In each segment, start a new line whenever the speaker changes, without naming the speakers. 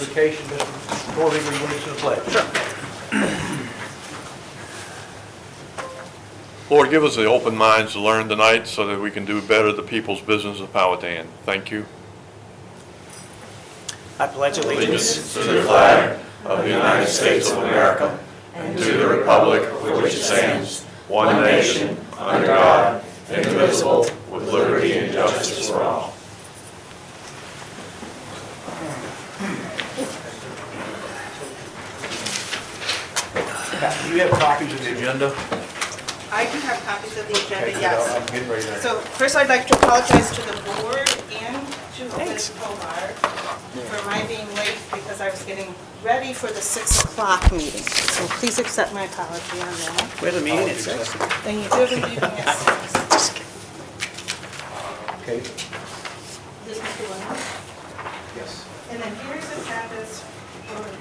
invocation, Mr. Corrigan, will you lead us in the pledge? Sure.
Lord, give us the open minds to learn tonight so that we can do better the people's business of Powhatan. Thank you.
I pledge allegiance
to the flag of the United States of America and to the republic for which it stands, one nation, under God, indivisible, with liberty and justice for all.
You have copies of the agenda?
I do have copies of the
Okay,
agenda,
good.
yes.
I'm getting ready to.
So first, I'd like to apologize to the board and to Liz Hobart for my being late because I was getting ready for the 6 o'clock meeting. So please accept my apology on that.
We have a meeting at six.
And you do have a meeting at 6.
Okay,
This is the one.
yes.
And then here's agendas for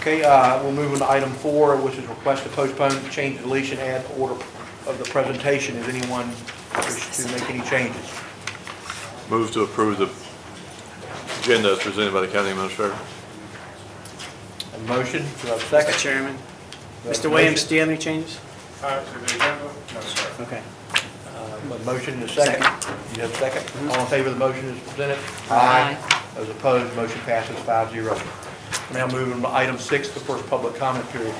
Okay, uh, we'll move on to item four, which is request to postpone, change, deletion, add order of the presentation. Does anyone wish to make any changes?
Move to approve the agenda as presented by the county administrator.
A motion, do I have a
Mr.
second?
Chairman.
Do I have a
Mr. Williams,
motion?
do you have any changes?
Uh, to the agenda? No, sir.
Okay.
Uh, A motion and a second. You have a second? All in favor of the motion as presented?
Aye.
Those opposed, motion passes five zero. Now moving to item six, the first public comment period.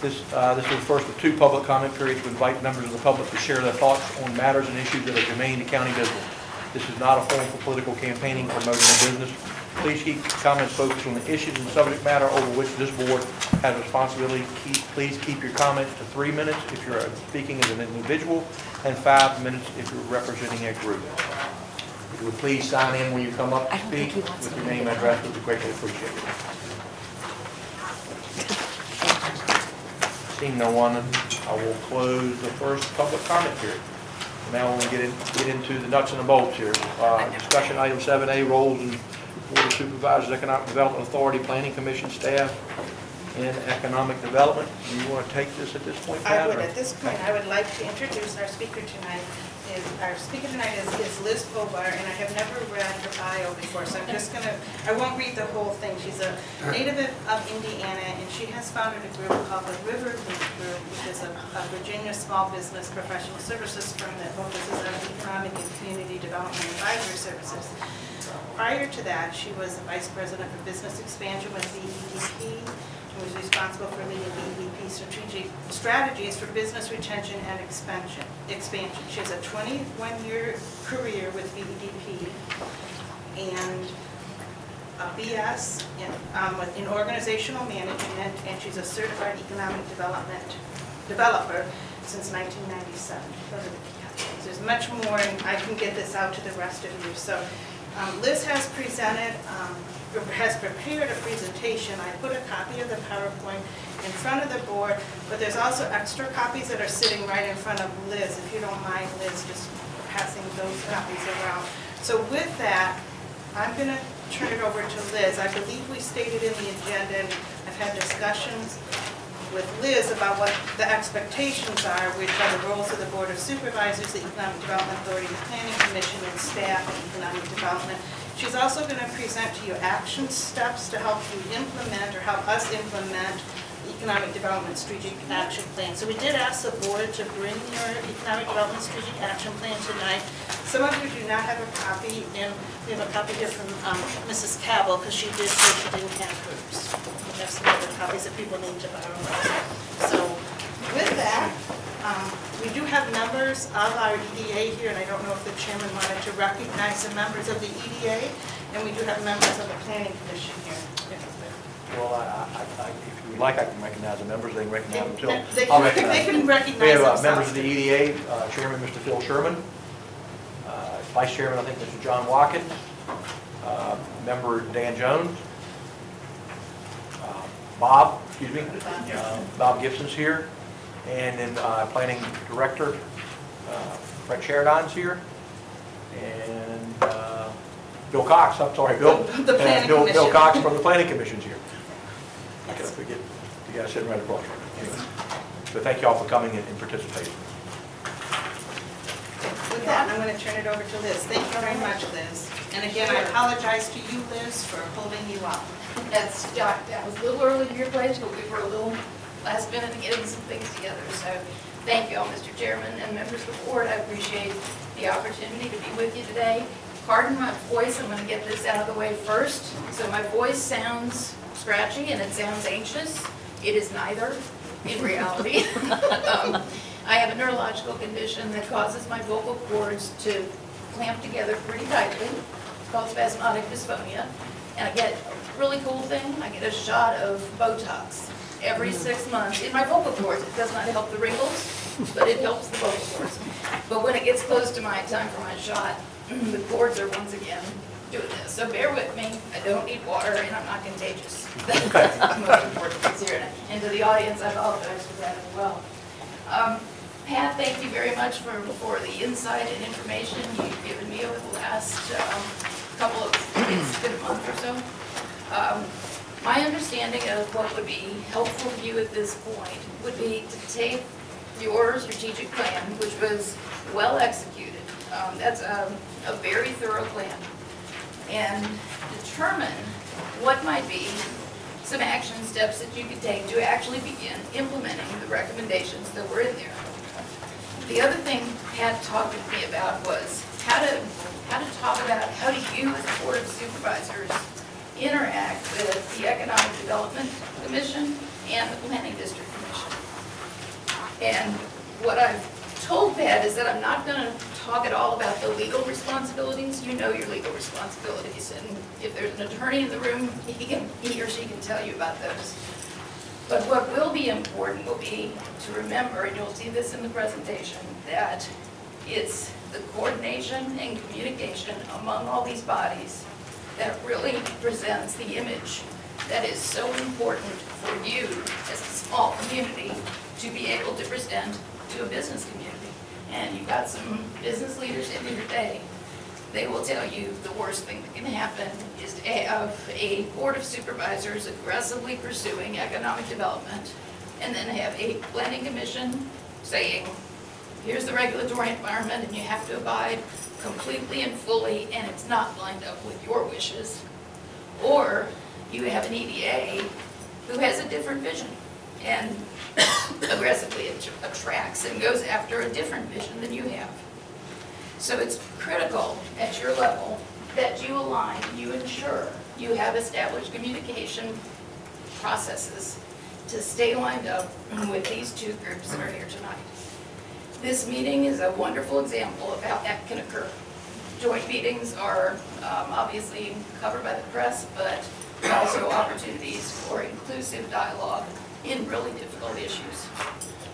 This, uh, this is the first of two public comment periods to invite members of the public to share their thoughts on matters and issues that are germane to county business. This is not a forum for political campaigning, promoting a business. Please keep comments focused on the issues and subject matter over which this board has responsibility. Keep, please keep your comments to three minutes if you're speaking as an individual, and five minutes if you're representing a group. If you would please sign in when you come up to speak with your name and address, would be greatly appreciated. Seeing no one, I will close the first public comment period. Now we'll get in, get into the nuts and the bolts here. Uh, Discussion item seven A, roles and board of supervisors, economic development authority, planning commission staff, and economic development. Do you want to take this at this point,
I
Pat?
would,
or-
at this point, I would like to introduce our speaker tonight. Is Our speaker tonight is is Liz Hobart, and I have never read her bio before, so I'm just gonna, I won't read the whole thing. She's a native of Indiana, and she has founded a group called the River Group, which is a a Virginia small business professional services firm that focuses on economic and community development advisory services. Prior to that, she was the vice president for business expansion with VEDP, and was responsible for leading VEDP strategic strategies for business retention and expansion. Expansion. She has a 21-year career with VEDP and a BS in, um, in organizational management, and she's a certified economic development developer since 1997. Those are the key highlights. There's much more, and I can get this out to the rest of you. So um, Liz has presented, um, has prepared a presentation. I put a copy of the PowerPoint in front of the board, but there's also extra copies that are sitting right in front of Liz. If you don't mind, Liz, just passing those copies around. So with that, I'm going to turn it over to Liz. I believe we stated in the agenda, and I've had discussions with Liz about what the expectations are, which are the roles of the Board of Supervisors, the Economic Development Authority, the Planning Commission, and staff in economic development. She's also going to present to you action steps to help you implement or help us implement the Economic Development Strategic Action Plan. So we did ask the board to bring your Economic Development Strategic Action Plan tonight. Some of you do not have a copy, and we have a copy here from um, Mrs. Cabell, because she did say she didn't have hers. We have some other copies that people need to borrow. So with that, um, we do have members of our EDA here, and I don't know if the chairman wanted to recognize the members of the EDA, and we do have members of the planning commission here.
Well, I, I, I- if you would like, I can recognize the members, they can recognize themselves.
They
I'll
can,
recognize
they
them.
can recognize
We have uh,
themselves.
members of the EDA, uh, Chairman Mr. Phil Sherman, uh, Vice Chairman, I think, Mr. John Watkins, uh, Member Dan Jones, uh, Bob, excuse me, uh, Bob Gibson's here, and then uh, Planning Director uh, Brett Sheridan's here, and uh, Bill Cox, I'm sorry, Bill.
The Planning
Bill- Bill
Commission.
Cox from the Planning Commission's here. I
Yes.
gotta forget, you guys sitting right across from me. Anyway, So thank you all for coming and and participating.
With that, I'm going to turn it over to Liz. Thank you very much, Liz. And again, I apologize to you, Liz, for holding you up.
That's, that that was a little early to your place, but we were a little last minute in getting some things together. So thank you all, Mr. Chairman and members of the board. I appreciate the opportunity to be with you today. Pardon my voice, I'm going to get this out of the way first. So my voice sounds scratchy and it sounds anxious. It is neither in reality. Um, I have a neurological condition that causes my vocal cords to clamp together pretty tightly. It's called spasmodic dysphonia. And I get a really cool thing, I get a shot of Botox every six months in my vocal cords. It does not help the wrinkles, but it helps the vocal cords. But when it gets close to my time for my shot, the cords are once again doing this. So bear with me, I don't need water and I'm not contagious. That's most important piece here. And to the audience, I apologize for that as well. Um, Pat, thank you very much for, for the insight and information you've given me over the last um, couple of, it's been a month or so. Um, My understanding of what would be helpful to you at this point would be to take your strategic plan, which was well executed. Um, That's a, a very thorough plan. And determine what might be some action steps that you could take to actually begin implementing the recommendations that were in there. The other thing Pat talked with me about was how to, how to talk about, how do you as a board of supervisors interact with the Economic Development Commission and the Planning District Commission. And what I've told Pat is that I'm not gonna talk at all about the legal responsibilities. You know your legal responsibilities, and if there's an attorney in the room, he can, he or she can tell you about those. But what will be important will be to remember, and you'll see this in the presentation, that it's the coordination and communication among all these bodies that really presents the image that is so important for you as a small community to be able to present to a business community. And you've got some business leaders in here today. They will tell you the worst thing that can happen is to have a board of supervisors aggressively pursuing economic development and then have a planning commission saying, here's the regulatory environment and you have to abide completely and fully and it's not lined up with your wishes. Or you have an EDA who has a different vision and aggressively att- attracts and goes after a different vision than you have. So it's critical at your level that you align, you ensure you have established communication processes to stay lined up with these two groups that are here tonight. This meeting is a wonderful example of how that can occur. Joint meetings are um, obviously covered by the press, but also opportunities for inclusive dialogue in really difficult issues.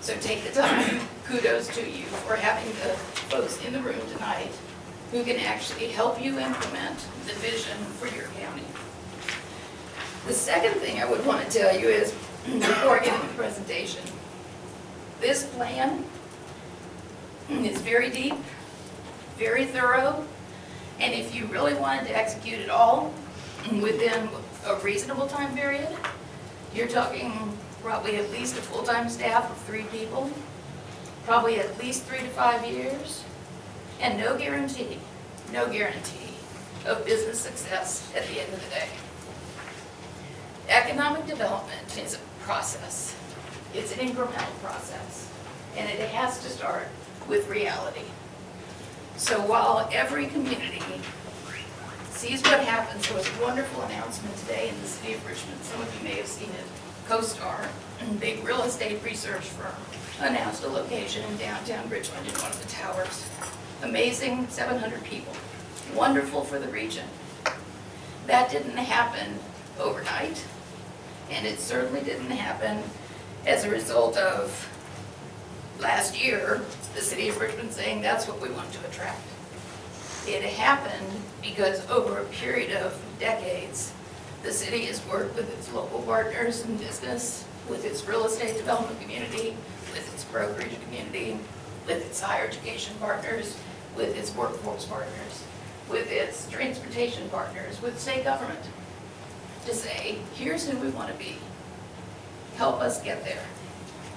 So take the time, kudos to you for having the folks in the room tonight who can actually help you implement the vision for your county. The second thing I would want to tell you is, before I get into the presentation, this plan is very deep, very thorough, and if you really wanted to execute it all within a reasonable time period, you're talking probably at least a full-time staff of three people, probably at least three to five years, and no guarantee, no guarantee of business success at the end of the day. Economic development is a process. It's an incremental process, and it has to start with reality. So while every community sees what happens, there was a wonderful announcement today in the city of Richmond, some of you may have seen it, CoStar, a big real estate research firm, announced a location in downtown Richmond in one of the towers. Amazing, 700 people, wonderful for the region. That didn't happen overnight, and it certainly didn't happen as a result of last year, the city of Richmond saying that's what we want to attract. It happened because over a period of decades, the city has worked with its local partners in business, with its real estate development community, with its brokerage community, with its higher education partners, with its workforce partners, with its transportation partners, with state government, to say, here's who we want to be. Help us get there.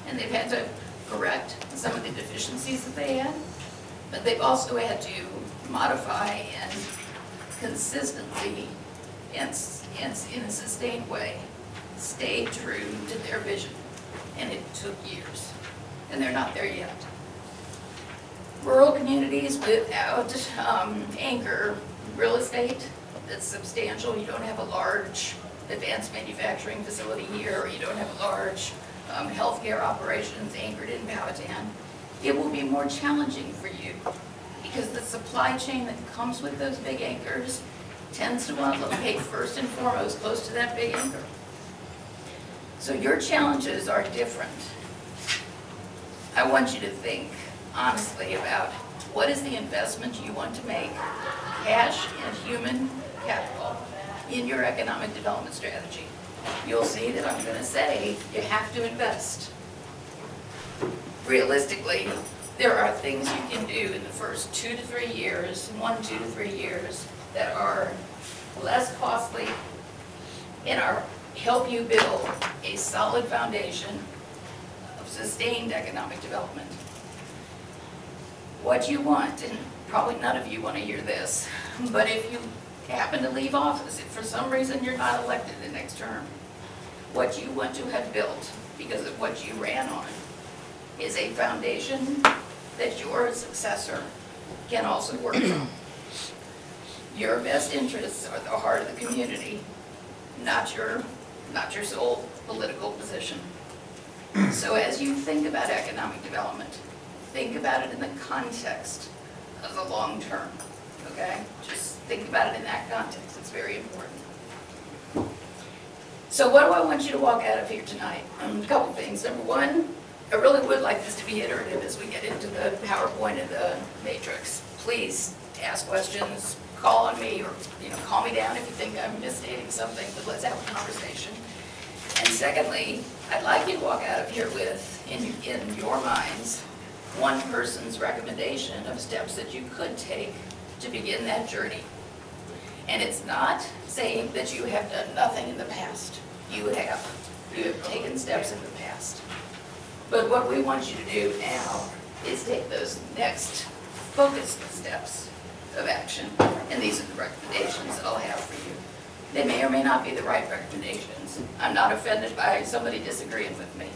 And they've had to correct some of the deficiencies that they had, but they've also had to modify and consistently and, in a sustained way stay true to their vision. And it took years, and they're not there yet. Rural communities without um, anchor real estate that's substantial, you don't have a large advanced manufacturing facility here, or you don't have a large um, healthcare operations anchored in Powhatan, it will be more challenging for you because the supply chain that comes with those big anchors tends to want to locate first and foremost close to that big anchor. So your challenges are different. I want you to think honestly about what is the investment you want to make, cash and human capital, in your economic development strategy. You'll see that I'm going to say you have to invest. Realistically, there are things you can do in the first two to three years, one, two to three years, that are less costly and are, help you build a solid foundation of sustained economic development. What you want, and probably none of you want to hear this, but if you happen to leave office, if for some reason you're not elected the next term, what you want to have built, because of what you ran on, is a foundation that your successor can also work from. Your best interests are the heart of the community, not your, not your sole political position. So as you think about economic development, think about it in the context of the long term, okay? Just think about it in that context, it's very important. So what do I want you to walk out of here tonight? Um, A couple things. Number one, I really would like this to be iterative as we get into the PowerPoint and the matrix. Please ask questions, call on me, or, you know, call me down if you think I'm misstating something, but let's have a conversation. And secondly, I'd like you to walk out of here with, in, in your minds, one person's recommendation of steps that you could take to begin that journey. And it's not saying that you have done nothing in the past. You have. You have taken steps in the past. But what we want you to do now is take those next focused steps of action. And these are the recommendations that I'll have for you. They may or may not be the right recommendations. I'm not offended by somebody disagreeing with me.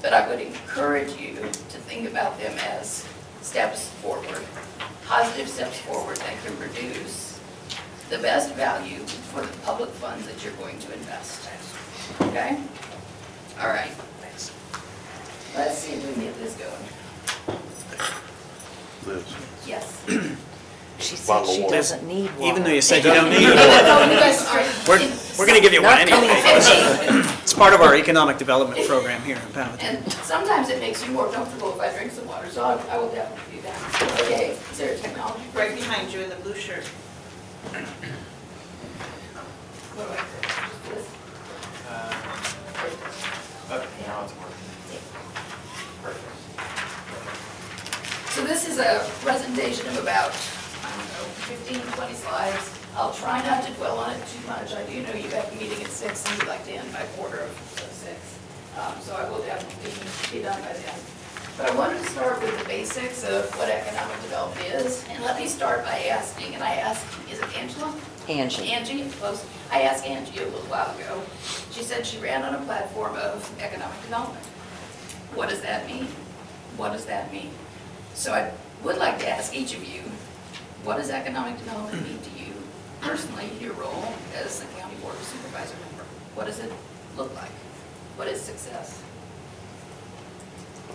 But I would encourage you to think about them as steps forward, positive steps forward that can produce the best value for the public funds that you're going to invest. Okay? All right. Let's see if we can get this going.
Liz.
Yes.
She
Bottle
said
of
she
water.
doesn't need one.
Even though you said you don't need one,
No, you guys are-
we're, we're gonna give you one anyway. It's part of our economic development program here in Powhatan.
And sometimes it makes you more comfortable if I drink some water, so I I will definitely do that. Okay, is there a technology?
Right behind you in the blue shirt.
So this is a presentation of about, I don't know, 15, 20 slides. I'll try not to dwell on it too much. I do know you have a meeting at six and you'd like to end by quarter of of six. Um, So I will definitely be done by then. But I wanted to start with the basics of what economic development is. And let me start by asking, and I asked, is it Angela?
Angie.
Angie, close. I asked Angie a little while ago. She said she ran on a platform of economic development. What does that mean? What does that mean? So I would like to ask each of you, what does economic development mean to you personally, your role as a county board of supervisor member? What does it look like? What is success?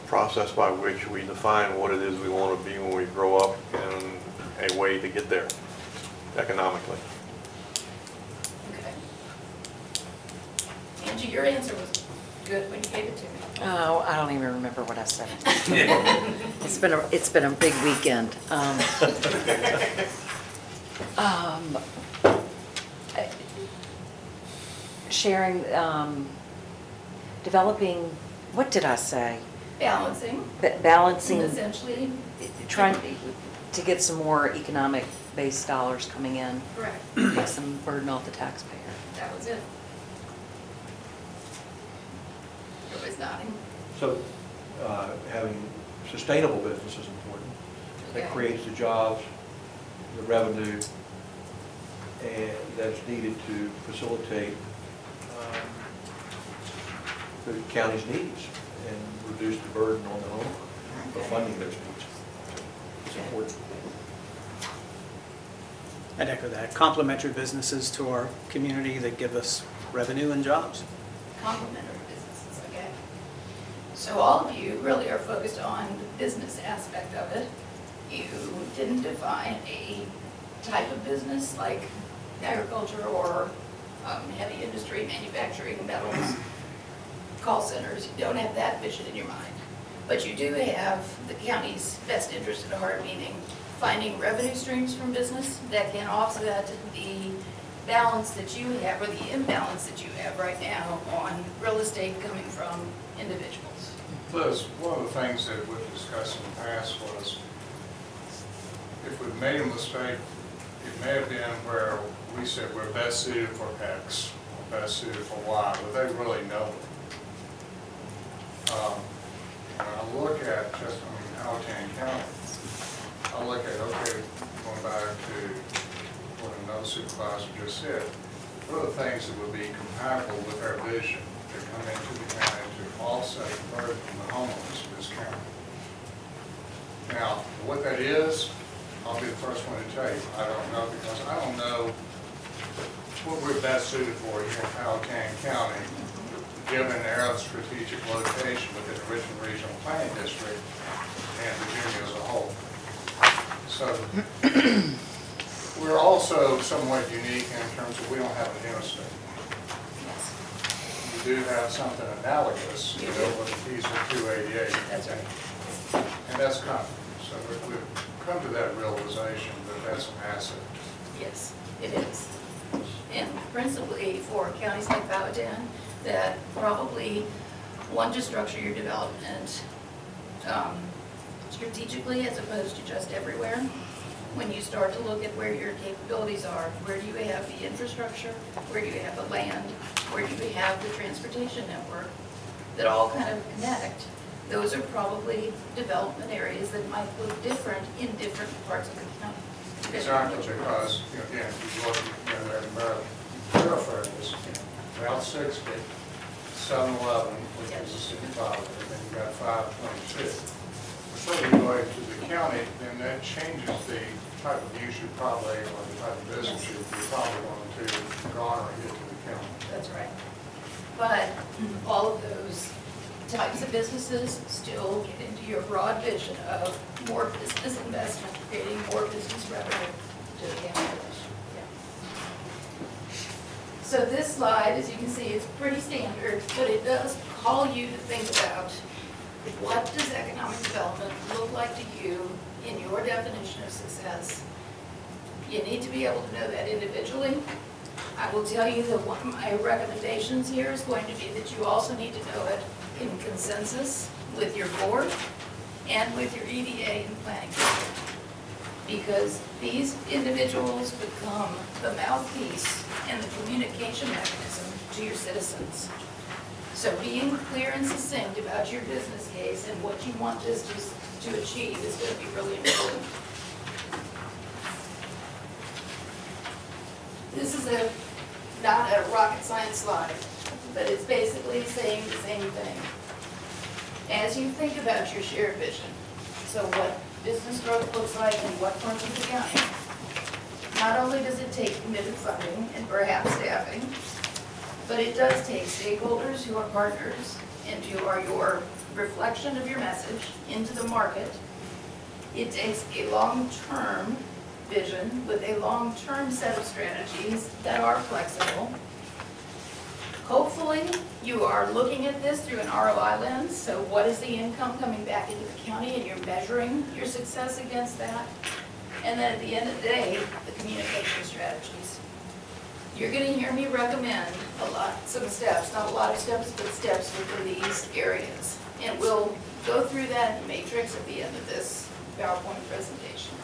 Process by which we define what it is we want to be when we grow up and a way to get there economically.
Okay. Angie, your answer was good when you gave it to me.
Oh, I don't even remember what I said. It's been a, it's been a big weekend. Um, um, I- Sharing, um, developing, what did I say?
Balancing,
Ba- Balancing,
essentially.
trying to get some more economic-based dollars coming in,
Correct.
take some burden off the taxpayer.
That was it. Everybody's nodding.
So, uh, having sustainable business is important. That creates the jobs, the revenue, and that's needed to facilitate um, the county's needs and reduce the burden on the homeowner for funding those needs. It's important.
I'd echo that. Complementary businesses to our community that give us revenue and jobs.
complementary businesses, okay? So all of you really are focused on the business aspect of it. You didn't define a type of business like agriculture or um, heavy industry, manufacturing, metals, call centers. You don't have that vision in your mind. But you do have the county's best interest at heart, meaning finding revenue streams from business that can offset the balance that you have, or the imbalance that you have right now on real estate coming from individuals.
One of the things that we've discussed in the past was, if we've made a mistake, it may have been where we said we're best suited for X, or best suited for Y, but they really know it. Um, When I look at just, I mean, Alcan County, I look at, okay, going back to what another supervisor just said, what are the things that would be compatible with our vision to come into the county to offset the burden from the homeowners of this county? Now, what that is, I'll be the first one to tell you, I don't know, because I don't know what we're best suited for here in Powhatan County, given our strategic location within the Richmond Regional Planning District and Virginia as a whole. So, we're also somewhat unique in terms of we don't have an interstate.
Yes,
We do have something analogous, you know, with the piece of 288.
that's right.
And that's coming. So we- we've come to that realization that that's an asset.
Yes, it is. And principally for counties like Powhatan that probably want to structure your development um, strategically as opposed to just everywhere. When you start to look at where your capabilities are, where do you have the infrastructure, where do you have the land, where do you have the transportation network, that all kind of connect, those are probably development areas that might look different in different parts of the county.
Exactly, because, again, you look, there Maryland, you know, Route 60, 7-Eleven, which is a city property, and then you got 522. So you go into the county, then that changes the type of use you probably, or the type of business you you probably want to garner and get to the county.
That's right. But all of those types of businesses still get into your broad vision of more business investment, creating more business revenue to the county. So this slide, as you can see, is pretty standard, but it does call you to think about what does economic development look like to you in your definition of success? You need to be able to know that individually. I will tell you that one of my recommendations here is going to be that you also need to know it in consensus with your board and with your EDA and planning. Because these individuals become the mouthpiece and the communication mechanism to your citizens. So being clear and succinct about your business case and what you want this to, to achieve is going to be really important. This is a, not a rocket science slide, but it's basically saying the same thing. As you think about your shared vision, so what business growth looks like in what parts of the county, not only does it take committed funding and perhaps staffing, but it does take stakeholders who are partners and who are your reflection of your message into the market. It takes a long-term vision with a long-term set of strategies that are flexible. Hopefully, you are looking at this through an ROI lens, so what is the income coming back into the county, and you're measuring your success against that. And then at the end of the day, the communication strategies. You're gonna hear me recommend a lot, some steps, not a lot of steps, but steps within these areas. And we'll go through that in the matrix at the end of this PowerPoint presentation.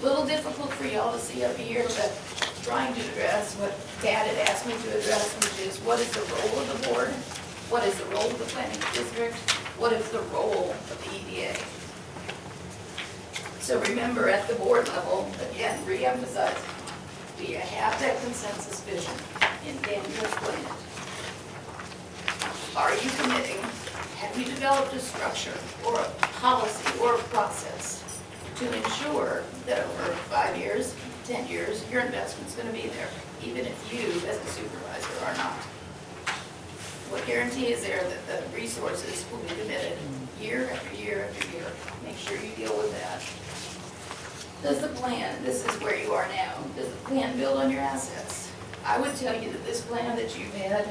A Little difficult for y'all to see up here, but trying to address what Dad had asked me to address, which is what is the role of the board? What is the role of the planning district? What is the role of the EDA? So remember, at the board level, again, reemphasize, we have that consensus vision, and Dan, you explain it. Are you committing, have you developed a structure or a policy or a process to ensure that over five years, 10 years, your investment's going to be there, even if you, as a supervisor, are not? What guarantee is there that the resources will be committed year after year after year? Make sure you deal with that. Does the plan, this is where you are now, does the plan build on your assets? I would tell you that this plan that you've had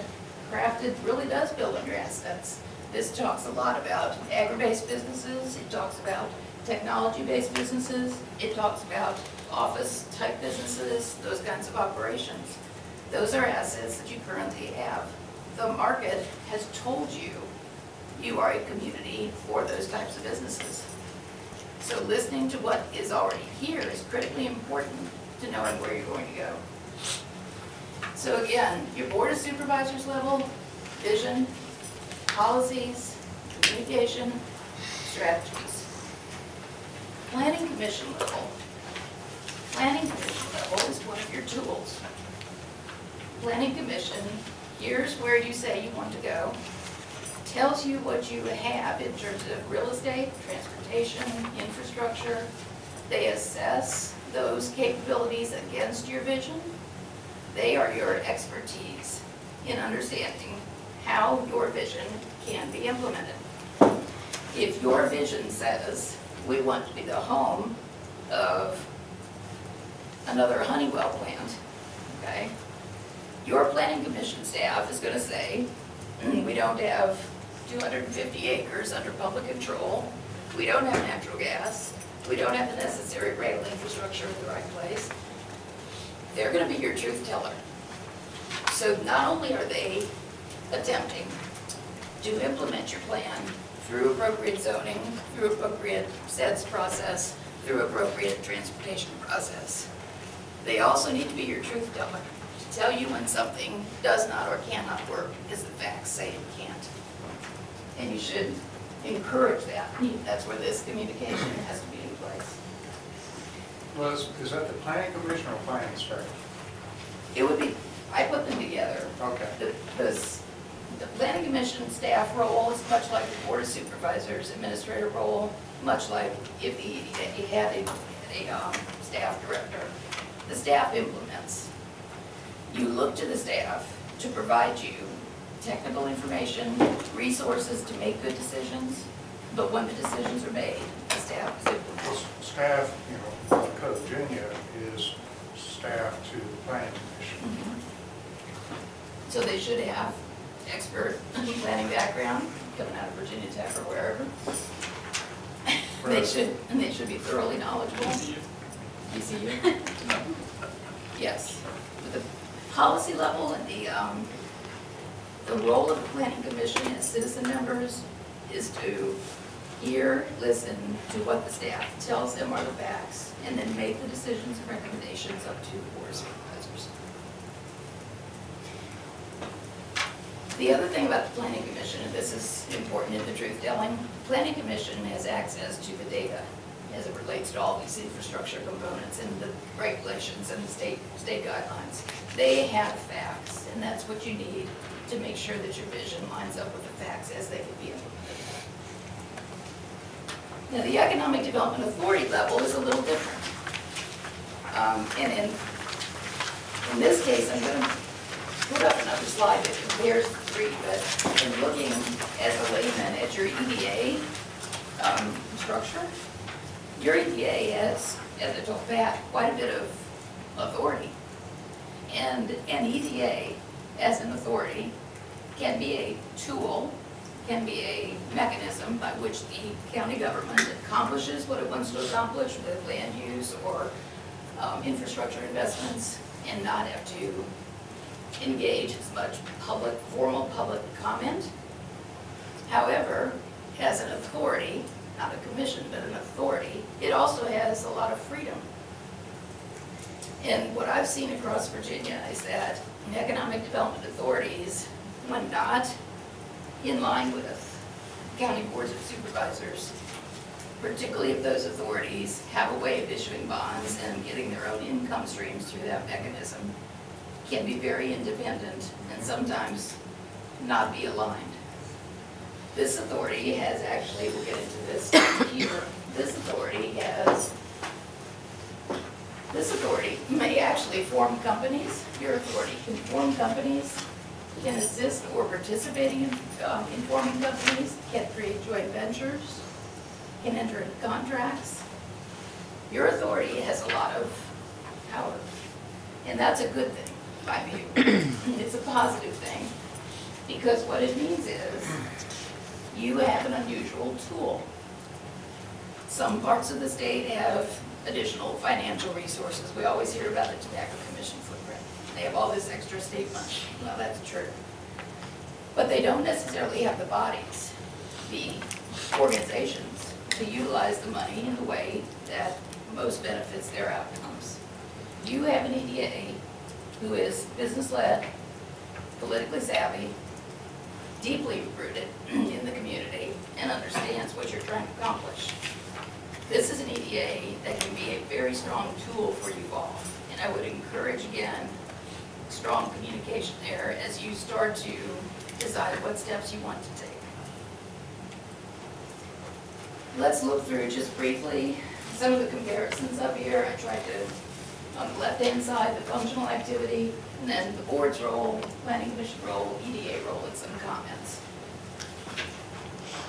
crafted really does build on your assets. This talks a lot about agri-based businesses, it talks about technology-based businesses, it talks about office-type businesses, those kinds of operations. Those are assets that you currently have. The market has told you you are a community for those types of businesses. So listening to what is already here is critically important to knowing where you're going to go. So again, your board of supervisors level, vision, policies, communication, strategies. Planning commission level. Planning commission level is one of your tools. Planning commission, here's where you say you want to go, tells you what you have in terms of real estate, transportation, infrastructure. They assess those capabilities against your vision. They are your expertise in understanding how your vision can be implemented. If your vision says, we want to be the home of another Honeywell plant, okay? Your planning commission staff is gonna say, "Mm, we don't have 250 acres under public control, we don't have natural gas, we don't have the necessary rail infrastructure in the right place. They're gonna be your truth teller. So not only are they attempting to implement your plan through appropriate zoning, through appropriate sets process, through appropriate transportation process, they also need to be your truth teller, to tell you when something does not or cannot work, because the facts say it can't. And you should encourage that. That's where this communication has to be in place.
Well, is, is that the planning commission or planning inspector?
It would be, I put them together.
Okay.
The, the, the planning commission staff role is much like the board of supervisors administrator role, much like if the, you had a, a, um, staff director. The staff implements. You look to the staff to provide you technical information, resources to make good decisions, but when the decisions are made, the staff is implementing.
Staff, you know, Code Virginia is staff to the planning commission. Mm-hmm.
So they should have expert planning background, coming out of Virginia Tech or wherever. They should, and they should be thoroughly knowledgeable. Yes. With the policy level and the, um, the role of the planning commission as citizen members is to hear, listen to what the staff tells them are the facts, and then make the decisions and recommendations up to the board supervisors. The other thing about the planning commission, and this is important in the truth telling, the planning commission has access to the data as it relates to all these infrastructure components and the regulations and the state, state guidelines. They have facts, and that's what you need to make sure that your vision lines up with the facts as they can be implemented. Now, the Economic Development Authority level is a little different. Um, and in, in this case, I'm gonna put up another slide that compares the three, but in looking as a layman at your EDA, um, structure, your EDA has, as I told Pat, quite a bit of authority. And an EDA, as an authority, can be a tool, can be a mechanism by which the county government accomplishes what it wants to accomplish with land use or um, infrastructure investments and not have to engage as much public, formal public comment. However, as an authority, not a commission, but an authority, it also has a lot of freedom. And what I've seen across Virginia is that economic development authorities, when not in line with county boards of supervisors, particularly if those authorities have a way of issuing bonds and getting their own income streams through that mechanism, can be very independent and sometimes not be aligned. This authority has actually, we'll get into this here, this authority has, this authority may actually form companies, your authority can form companies, can assist or participating in, um, in forming companies, can create joint ventures, can enter into contracts. Your authority has a lot of power, and that's a good thing, in my view. It's a positive thing, because what it means is, you have an unusual tool. Some parts of the state have additional financial resources. We always hear about the tobacco commission footprint. They have all this extra state money. Well, that's true. But they don't necessarily have the bodies, the organizations, to utilize the money in the way that most benefits their outcomes. You have an EDA who is business-led, politically savvy, deeply rooted in the community, and understands what you're trying to accomplish. This is an EDA that can be a very strong tool for you all, and I would encourage, again, strong communication there as you start to decide what steps you want to take. Let's look through just briefly some of the comparisons up here. I tried to, on the left-hand side, the functional activity, and then the board's role, planning commission role, EDA role, and some comments.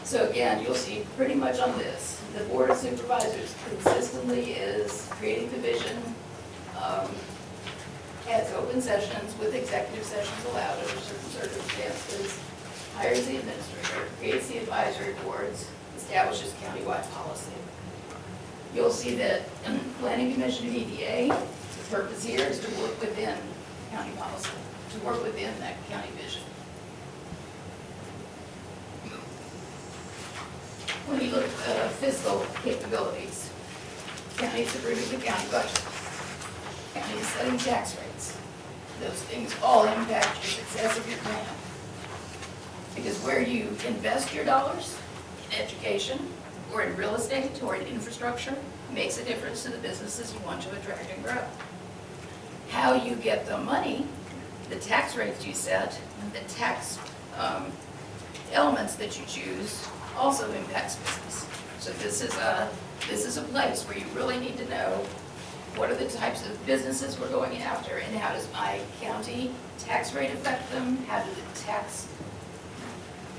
So again, you'll see pretty much on this, the board of supervisors consistently is creating the vision, um, has open sessions with executive sessions allowed under certain circumstances, hires the administrator, creates the advisory boards, establishes countywide policy. You'll see that in planning commission and EDA, the purpose here is to work within county policy, to work within that county vision. When you look at uh, fiscal capabilities, counties approving the county budget, counties setting tax rates, those things all impact your success of your plan. Because where you invest your dollars, in education, or in real estate, or in infrastructure, makes a difference to the businesses you want to attract and grow. How you get the money, the tax rates you set, the tax um, elements that you choose also impacts business. So this is a, this is a place where you really need to know what are the types of businesses we're going after, and how does my county tax rate affect them? How do the tax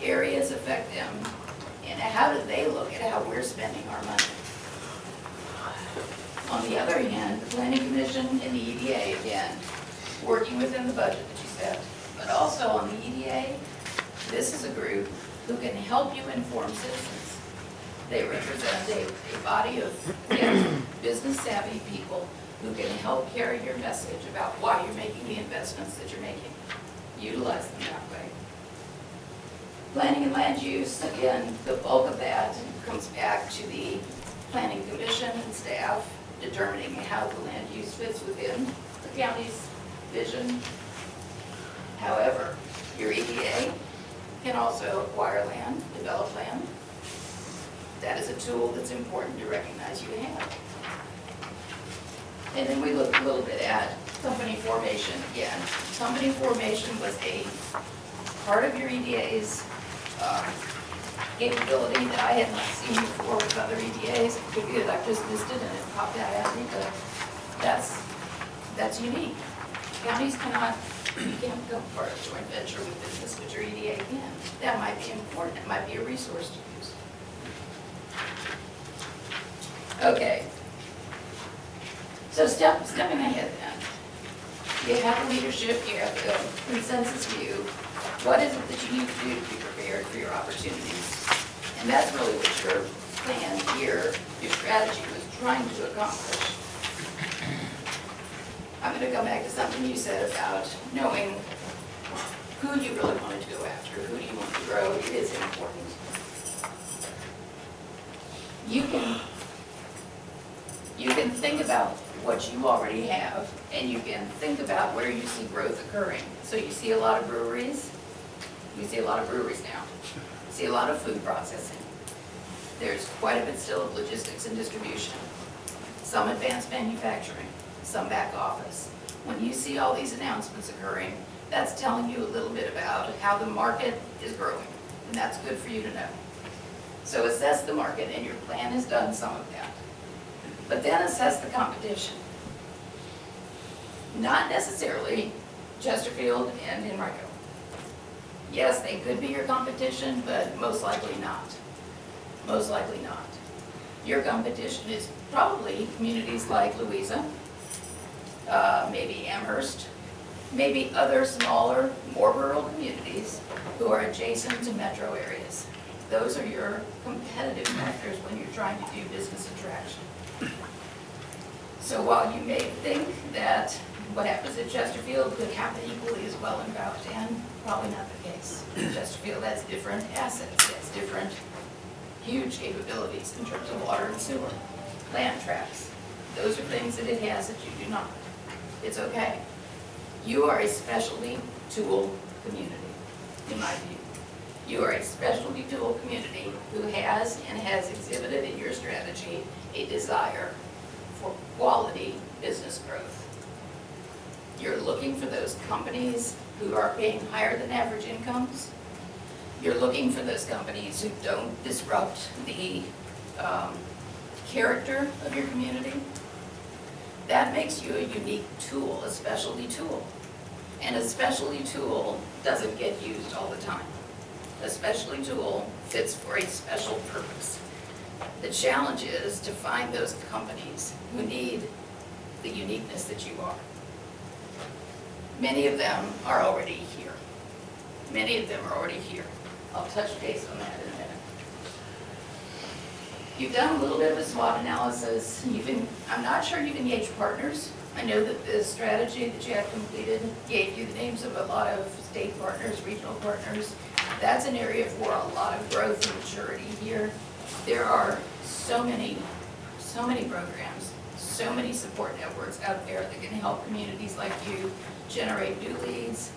areas affect them? And how do they look at how we're spending our money? On the other hand, the planning commission and the EDA, again, working within the budget that you set, but also on the EDA, this is a group who can help you inform citizens. They represent a, a body of business savvy people who can help carry your message about why you're making the investments that you're making. Utilize them that way. Planning and land use, again, the bulk of that comes back to the planning commission and staff determining how the land use fits within the county's vision. However, your EDA can also acquire land, develop land. That is a tool that's important to recognize you have. And then we look a little bit at company formation again. Company formation was a part of your EDA's um, capability that I had not seen before with other EDAs. It could be that I've just missed it and it popped out at me, but that's, that's unique. Counties cannot, you can't go for a joint venture with business, but your EDA can. That might be important, it might be a resource to use. Okay. So step, stepping ahead then. You have the leadership, you have the consensus view. What is it that you need to do to be prepared for your opportunities? And that's really what your plan here, your strategy was trying to accomplish. I'm gonna go back to something you said about knowing who you really wanted to go after, who do you want to grow, it is important. You can, you can think about what you already have, and you can think about where you see growth occurring. So you see a lot of breweries, we see a lot of breweries now, see a lot of food processing. There's quite a bit still of logistics and distribution, some advanced manufacturing, some back office. When you see all these announcements occurring, that's telling you a little bit about how the market is growing, and that's good for you to know. So assess the market, and your plan has done some of that. But then assess the competition. Not necessarily Chesterfield and Henrico. Yes, they could be your competition, but most likely not. Most likely not. Your competition is probably communities like Louisa, uh, maybe Amherst, maybe other smaller, more rural communities who are adjacent to metro areas. Those are your competitive factors when you're trying to do business attraction. So while you may think that what happens at Chesterfield could happen equally as well in Powhatan, probably not the case. Chesterfield has different assets, has different huge capabilities in terms of water and sewer, land tracks. Those are things that it has that you do not. It's okay. You are a specialty tool community, in my view. You are a specialty tool community who has and has exhibited in your strategy a desire for quality business growth. You're looking for those companies who are paying higher than average incomes. You're looking for those companies who don't disrupt the um, character of your community. That makes you a unique tool, a specialty tool. And a specialty tool doesn't get used all the time. A specialty tool fits for a special purpose. The challenge is to find those companies who need the uniqueness that you are. Many of them are already here. Many of them are already here. I'll touch base on that in a minute. You've done a little bit of a SWOT analysis. You've been, I'm not sure you've engaged partners. I know that the strategy that you have completed gave you the names of a lot of state partners, regional partners. That's an area for a lot of growth and maturity here. There are so many, so many programs, so many support networks out there that can help communities like you generate new leads,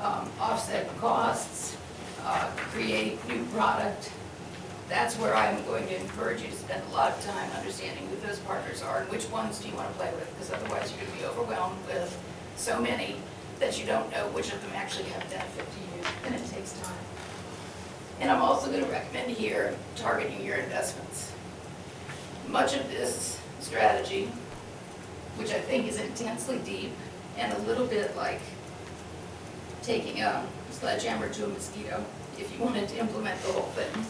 um, offset costs, uh, create new product. That's where I'm going to encourage you to spend a lot of time understanding who those partners are and which ones do you want to play with, because otherwise you're going to be overwhelmed with so many that you don't know which of them actually have benefit to you, and it takes time. And I'm also going to recommend here targeting your investments. Much of this strategy, which I think is intensely deep and a little bit like taking a sledgehammer to a mosquito, if you wanted to implement the whole thing.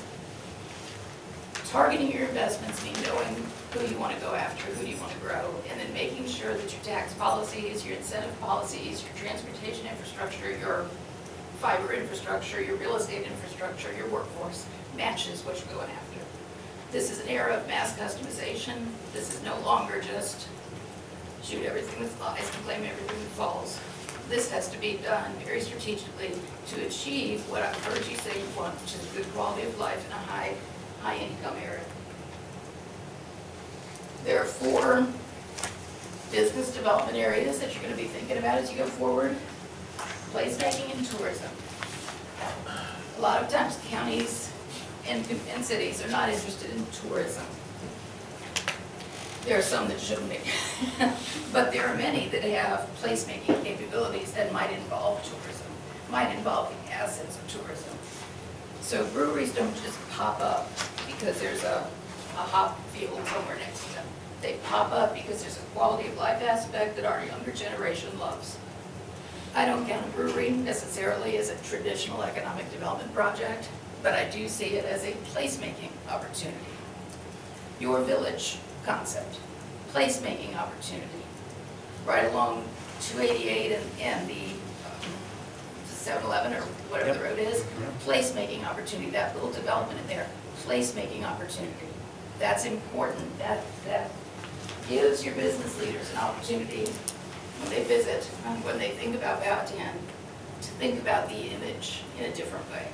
Targeting your investments means knowing who you want to go after, who you want to grow, and then making sure that your tax policies, your incentive policies, your transportation infrastructure, your fiber infrastructure, your real estate infrastructure, your workforce matches what you're going after. This is an era of mass customization. This is no longer just shoot everything that flies and claim everything that falls. This has to be done very strategically to achieve what I've heard you say you want, which is a good quality of life in a high, high income area. There are four business development areas that you're gonna be thinking about as you go forward. Placemaking and tourism. A lot of times counties and, and cities are not interested in tourism. There are some that shouldn't be. But there are many that have placemaking capabilities that might involve tourism, might involve the assets of tourism. So breweries don't just pop up because there's a, a hop field somewhere next to them. They pop up because there's a quality of life aspect that our younger generation loves. I don't count a brewery necessarily as a traditional economic development project, but I do see it as a placemaking opportunity. Your village concept, placemaking opportunity. Right along 288 and, and the um, 7-Eleven or whatever the road is, placemaking opportunity, that little development in there, placemaking opportunity. That's important, that, that gives your business leaders an opportunity when they visit, and when they think about Powhatan, to think about the image in a different way.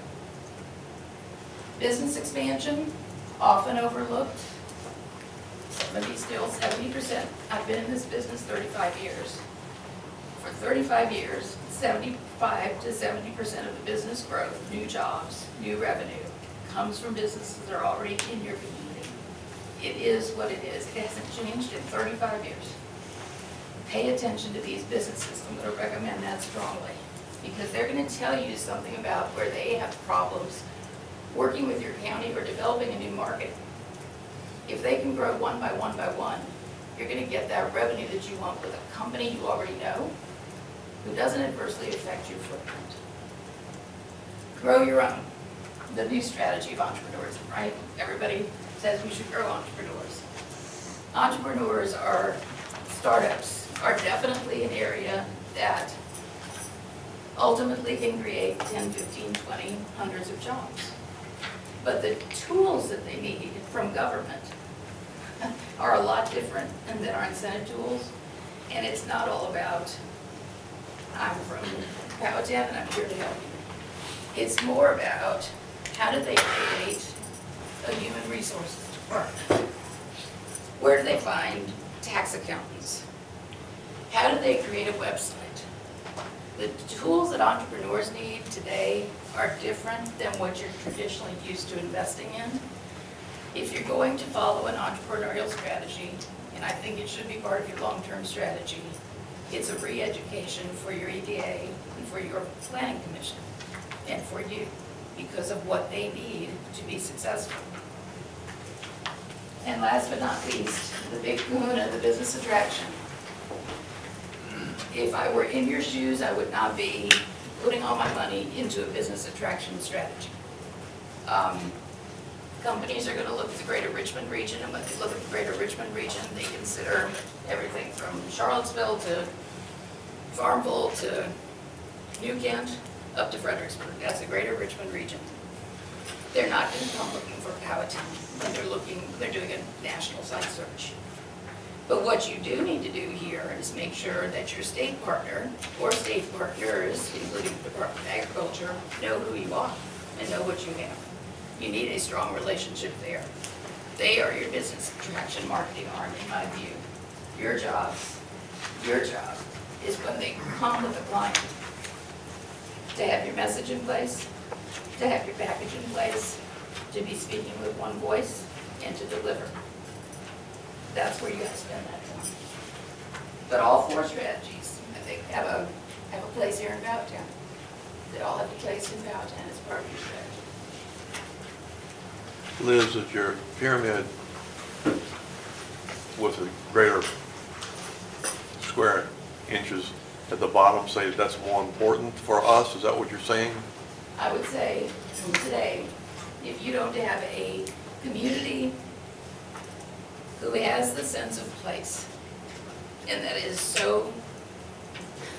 Business expansion, often overlooked. Maybe still seventy percent. I've been in this business thirty-five years. For thirty-five years, seventy-five to seventy percent of the business growth, new jobs, new revenue, comes from businesses that are already in your community. It is what it is. It hasn't changed in thirty-five years. pay attention to these businesses. I'm going to recommend that strongly. Because they're going to tell you something about where they have problems working with your county or developing a new market. If they can grow one by one by one, you're going to get that revenue that you want with a company you already know, who doesn't adversely affect your footprint. Grow your own, the new strategy of entrepreneurs, right? Everybody says we should grow entrepreneurs. Entrepreneurs are, startups are definitely an area that ultimately can create 10, 15, 20, hundreds of jobs. But the tools that they need from government are a lot different than our incentive tools. And it's not all about, I'm from Powhatan and I'm here to help you. It's more about how do they create a human resources department? Where do they find tax accountants? How do they create a website? The tools that entrepreneurs need today are different than what you're traditionally used to investing in. If you're going to follow an entrepreneurial strategy, and I think it should be part of your long-term strategy, it's a re-education for your EDA and for your planning commission and for you because of what they need to be successful. And last but not least, the big kahuna, the business attraction. If I were in your shoes, I would not be putting all my money into a business attraction strategy. Um, Companies are gonna look at the greater Richmond region, and when they look at the greater Richmond region, they consider everything from Charlottesville to Farmville to New Kent up to Fredericksburg. That's the greater Richmond region. They're not gonna come looking for Powhatan when they're looking, they're doing a national site search. But what you do need to do here is make sure that your state partner or state partners, including the Department of Agriculture, know who you are and know what you have. You need a strong relationship there. They are your business attraction marketing arm, in my view. Your job, your job is when they come with a client, to have your message in place, to have your package in place, to be speaking with one voice, and to deliver. That's where you have to spend that time. But all four strategies, I think, have a, have a place here in Powhatan. They all have a place in Powhatan as part of your strategy.
Liz, is your pyramid with the greater square inches at the bottom, say that's more important for us? Is that what you're saying?
I would say today, if you don't have a community who has the sense of place, and that is so,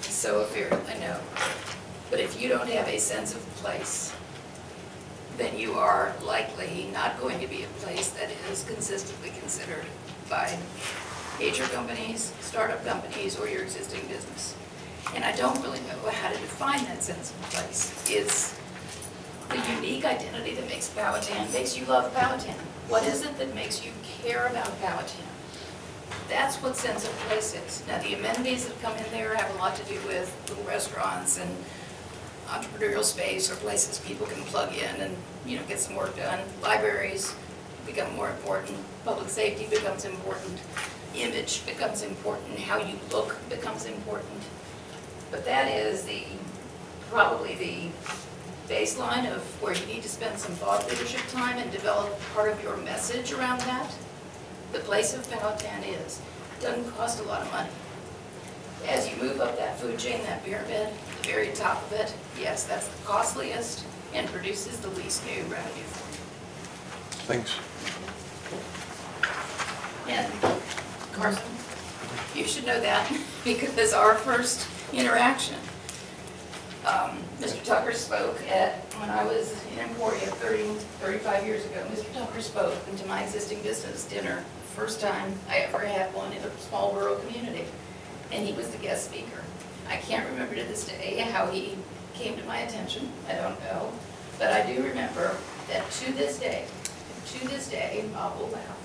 so ephemeral, I know, but if you don't have a sense of place, then you are likely not going to be a place that is consistently considered by major companies, startup companies, or your existing business. And I don't really know how to define that sense of place. It's the unique identity that makes Powhatan, makes you love Powhatan. What is it that makes you care about Powhatan? That's what sense of place is. Now, the amenities that come in there have a lot to do with little restaurants and entrepreneurial space or places people can plug in and, you know, get some work done. Libraries become more important, public safety becomes important, image becomes important, how you look becomes important. But that is the, probably the baseline of where you need to spend some thought leadership time and develop part of your message around that. The place of Powhatan is, doesn't cost a lot of money. Move up that food chain, that pyramid, the very top of it, yes, that's the costliest and produces the least new revenue for
Thanks.
you. And Carson, you should know that because our first interaction, um, Mr. Tucker spoke at, when I was in Emporia 30, 35 years ago, Mr. Tucker spoke into my existing business dinner, first time I ever had one in a small rural community, and he was the guest speaker. I can't remember to this day how he came to my attention, I don't know, but I do remember that to this day, to this day, Bob will laugh,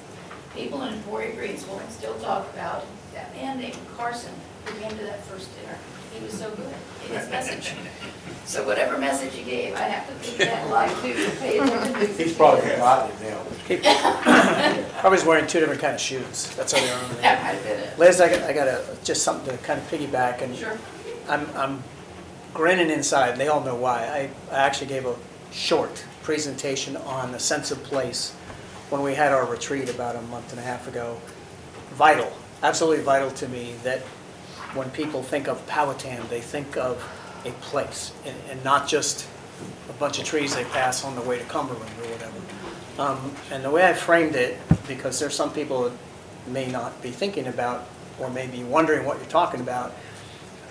people in Emporia Greensville still talk about that man named Carson who came to that first dinner. He was so good in his message. So whatever message you gave, I have to think that live too, pay attention.
He's probably forgotten it now.
Probably was wearing two different kind of shoes. That's how they are on
That
there.
might have been it.
Liz, I got, I got a, just something to kind of piggyback and
Sure.
I'm, I'm grinning inside, and they all know why. I, I actually gave a short presentation on the sense of place when we had our retreat about a month and a half ago. Vital, absolutely vital to me that when people think of Powhatan, they think of a place and, and not just a bunch of trees they pass on the way to Cumberland or whatever. Um, and the way I framed it, because there's some people that may not be thinking about or may be wondering what you're talking about,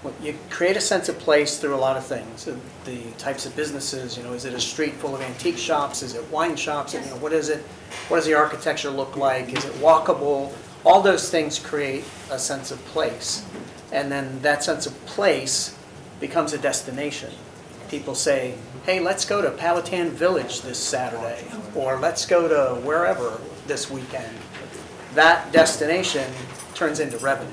well, You create a sense of place through a lot of things, the types of businesses, you know, is it a street full of antique shops, is it wine shops, you know, what is it? What does the architecture look like, is it walkable? All those things create a sense of place. And then that sense of place becomes a destination. People say, hey, let's go to Powhatan Village this Saturday, or let's go to wherever this weekend. That destination turns into revenue,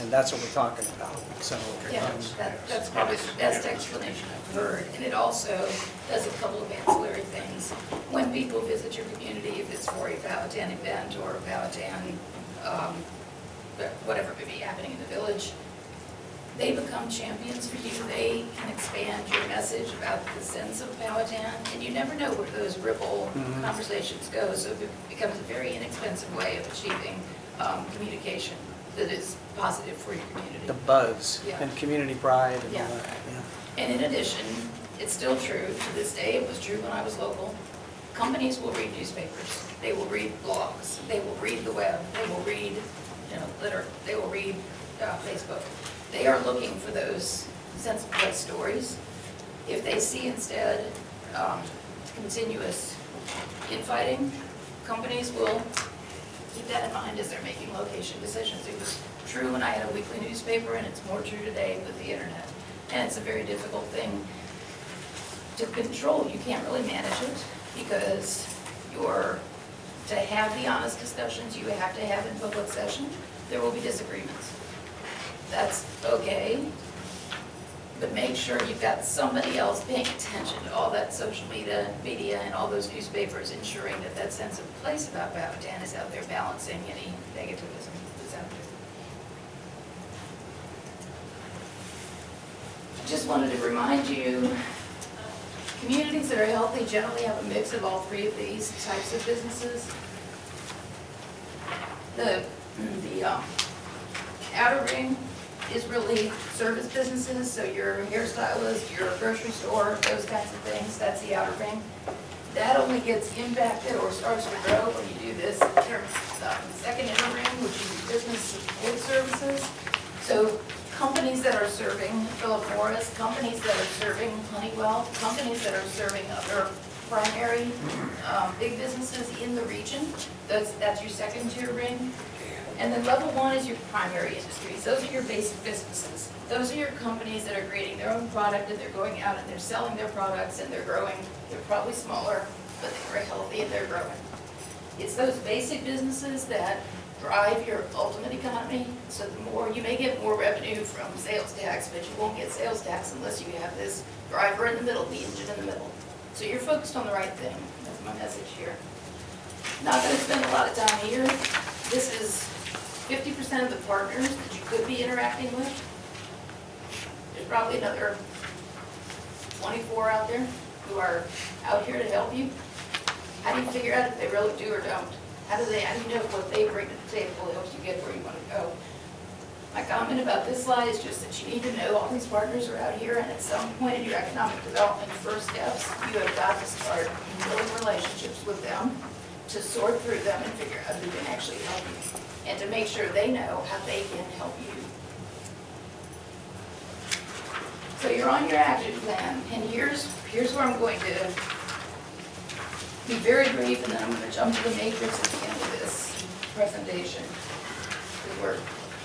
and that's what we're talking about, so.
Yeah,
um,
that, that's probably the best explanation I've heard. And it also does a couple of ancillary things. When people visit your community, if it's for a Powhatan event or a Powhatan, um, whatever may be happening in the village, they become champions for you. They can expand your message about the sense of Powhatan, and you never know where those ripple
Mhm.
conversations go. So it becomes a very inexpensive way of achieving um, communication that is positive for your community.
The buzz
Yeah.
and community pride and all
Yeah.
that, yeah.
And in addition, it's still true, to this day, it was true when I was local, companies will read newspapers, they will read blogs, they will read the web, they will read, you know, Twitter, they will read uh, Facebook. They are looking for those place stories. If they see instead um, continuous infighting, companies will keep that in mind as they're making location decisions. It was true when I had a weekly newspaper, and it's more true today with the internet. And it's a very difficult thing to control. You can't really manage it because you're, to have the honest discussions you have to have in public session, there will be disagreements. That's okay, but make sure you've got somebody else paying attention to all that social media, media and all those newspapers, ensuring that that sense of place about Powhatan is out there balancing any negativism that's out there. Just wanted to remind you, communities that are healthy generally have a mix of all three of these types of businesses. The, the um, outer ring is really service businesses, so your hairstylist, your grocery store, those kinds of things, that's the outer ring. That only gets impacted or starts to grow when you do this second inner ring, which is business support services. So companies that are serving Philip Morris, companies that are serving Honeywell, companies that are serving other primary, um, big businesses in the region, that's, that's your second tier ring. And then level one is your primary industries. Those are your basic businesses. Those are your companies that are creating their own product and they're going out and they're selling their products and they're growing. They're probably smaller, but they're healthy and they're growing. It's those basic businesses that drive your ultimate economy. So the more, you may get more revenue from sales tax, but you won't get sales tax unless you have this driver in the middle, the engine in the middle. So you're focused on the right thing. That's my message here. Not gonna spend a lot of time here. This is fifty percent of the partners that you could be interacting with. There's probably another twenty-four out there who are out here to help you. How do you figure out if they really do or don't? How do they, how do you know if what they bring to the table helps you get where you want to go? My comment about this slide is just that you need to know all these partners are out here, and at some point in your economic development first steps, you have got to start building relationships with them to sort through them and figure out who can actually help you, and to make sure they know how they can help you. So you're on your action plan, and here's, here's where I'm going to be very brief, and then I'm gonna jump to the matrix at the end of this presentation. We're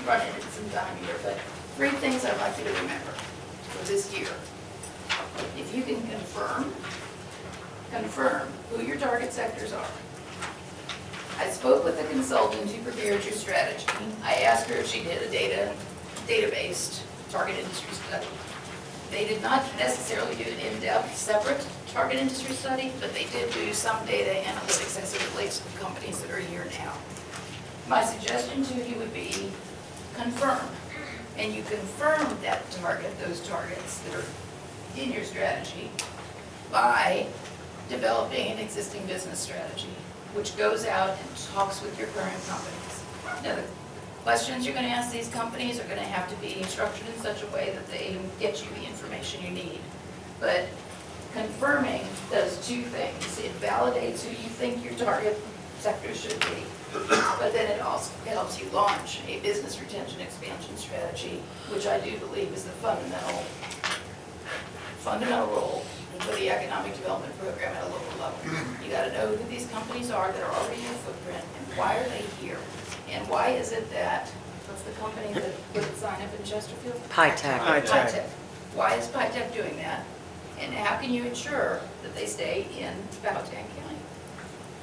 running into some time here, but three things I'd like you to remember for this year. If you can confirm, confirm who your target sectors are. I spoke with the consultant who prepared your strategy. I asked her if she did a data, data-based target industry study. They did not necessarily do an in-depth, separate target industry study, but they did do some data analytics as it relates to the companies that are here now. My suggestion to you would be confirm. And you confirm that target, those targets that are in your strategy by developing an existing business strategy, which goes out and talks with your current companies. Now, the questions you're gonna ask these companies are gonna have to be structured in such a way that they get you the information you need. But confirming does two things. It validates who you think your target sector should be, but then it also helps you launch a business retention expansion strategy, which I do believe is the fundamental, fundamental role for the economic development program at a local level. You gotta know who these companies are that are already in your footprint, and why are they here? And why is it that, what's the company that put a sign up in Chesterfield?
High-tech.
High-tech.
Pytech. Why is Pytech doing that? And how can you ensure that they stay in Powhatan County?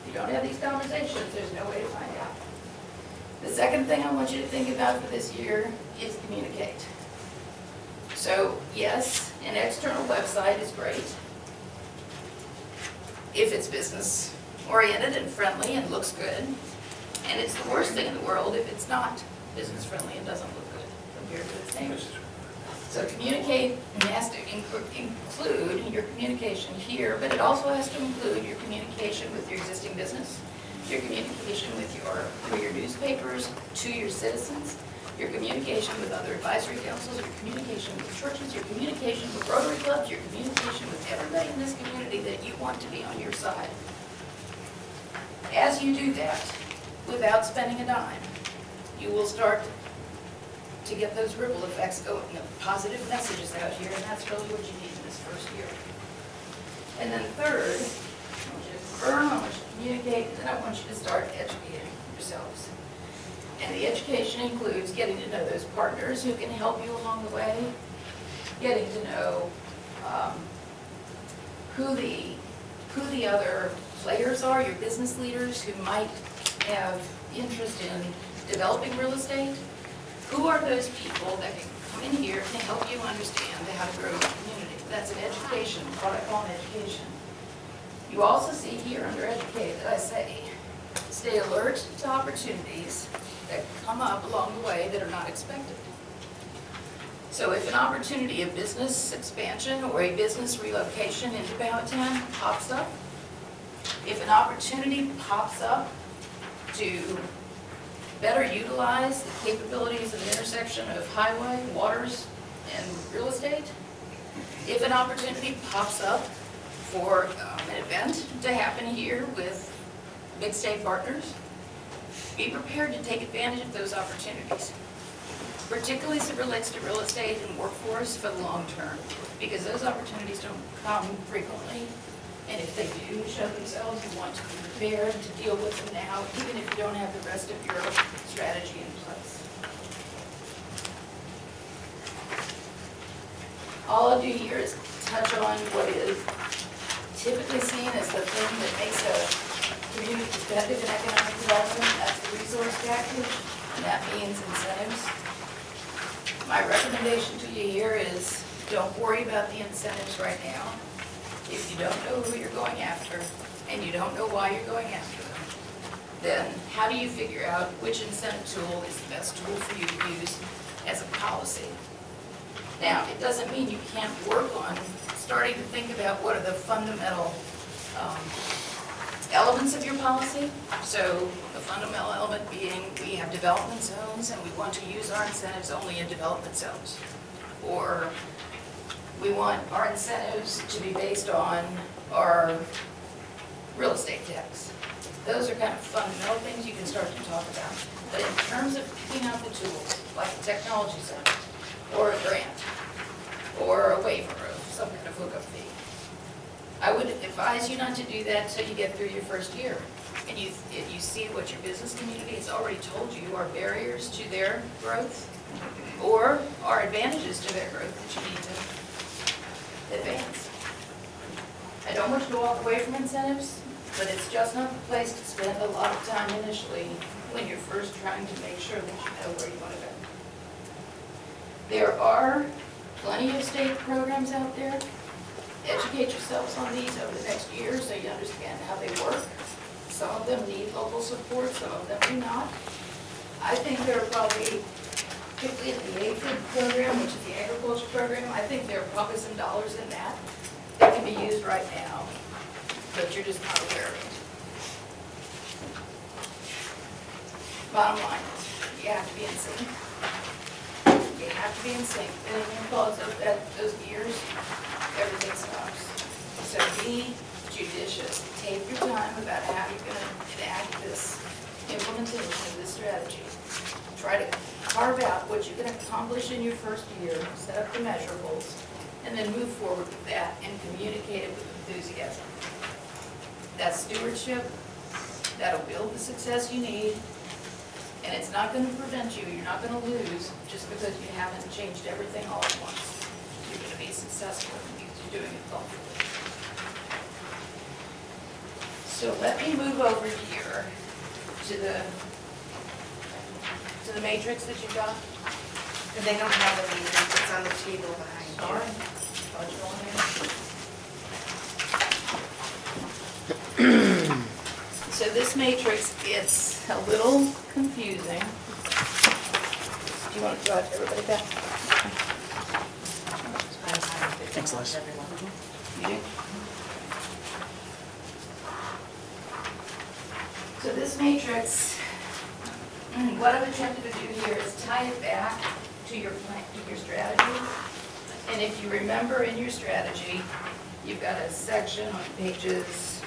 If you don't have these conversations, there's no way to find out. The second thing I want you to think about for this year is communicate. So, yes, an external website is great. If it's business oriented and friendly and looks good. And it's the worst thing in the world if it's not business friendly and doesn't look good compared to its neighbors. So communicate has to inclu- include your communication here, but it also has to include your communication with your existing business, your communication with your, through your newspapers, to your citizens, your communication with other advisory councils, your communication with churches, your communication with Rotary clubs, your communication with everybody in this community that you want to be on your side. As you do that, without spending a dime, you will start to get those ripple effects going, the positive messages out here, and that's really what you need in this first year. And then third, I want you to confirm, I want you to communicate, and then I want you to start educating yourselves. And the education includes getting to know those partners who can help you along the way, getting to know um, who the, who the other players are, your business leaders who might have interest in developing real estate. Who are those people that can come in here and help you understand how to grow your community? That's an education, what I call an education. You also see here under educate that I say, stay alert to opportunities that come up along the way that are not expected. So if an opportunity of business expansion or a business relocation into Powhatan pops up, if an opportunity pops up to better utilize the capabilities of the intersection of highway, waters, and real estate, if an opportunity pops up for um, an event to happen here with big state partners, be prepared to take advantage of those opportunities, particularly as it relates to real estate and workforce for the long term, because those opportunities don't come frequently. And if they do show themselves, you want to be prepared to deal with them now, even if you don't have the rest of your strategy in place. All I'll do here is touch on what is typically seen as the thing that makes a community competitive in economic development, that's the resource package, and that means incentives. My recommendation to you here is, don't worry about the incentives right now. If you don't know who you're going after, and you don't know why you're going after them, then how do you figure out which incentive tool is the best tool for you to use as a policy? Now, it doesn't mean you can't work on starting to think about what are the fundamental um, elements of your policy. So the fundamental element being, we have development zones and we want to use our incentives only in development zones. Or we want our incentives to be based on our real estate tax. Those are kind of fundamental things you can start to talk about. But in terms of picking out the tools, like a technology center, or a grant, or a waiver of some kind of hookup fee, I would advise you not to do that until you get through your first year. And you, you see what your business community has already told you are barriers to their growth, or are advantages to their growth that you need to advance. I don't want you to walk away from incentives, but it's just not the place to spend a lot of time initially when you're first trying to make sure that you know where you want to go. There are plenty of state programs out there. Educate yourselves on these over the next year so you understand how they work. Some of them need local support, some of them do not. I think there are probably, particularly in the AFID program, which is the agriculture program, I think there are probably some dollars in that that can be used right now, but you're just not aware of it. Bottom line, you have to be in sync. You have to be in sync. Anything falls up at those gears, everything stops. So be judicious. Take your time about how you're gonna enact this implementation of this strategy. Try to carve out what you can accomplish in your first year, set up the measurables, and then move forward with that and communicate it with enthusiasm. That's stewardship. That'll build the success you need. And it's not gonna prevent you, you're not gonna lose just because you haven't changed everything all at once. You're gonna be successful doing it thoughtfully. So let me move over here to the, to the matrix that you got.
And they don't have a meeting, it's on the table behind you.
Sorry. Thought you were on there. So this matrix, it's a little confusing. Do you want to draw it to everybody back?
Thanks, Liz.
So this matrix, mm, what I've attempted to do here is tie it back to your plan, to your strategy. And if you remember in your strategy, you've got a section on pages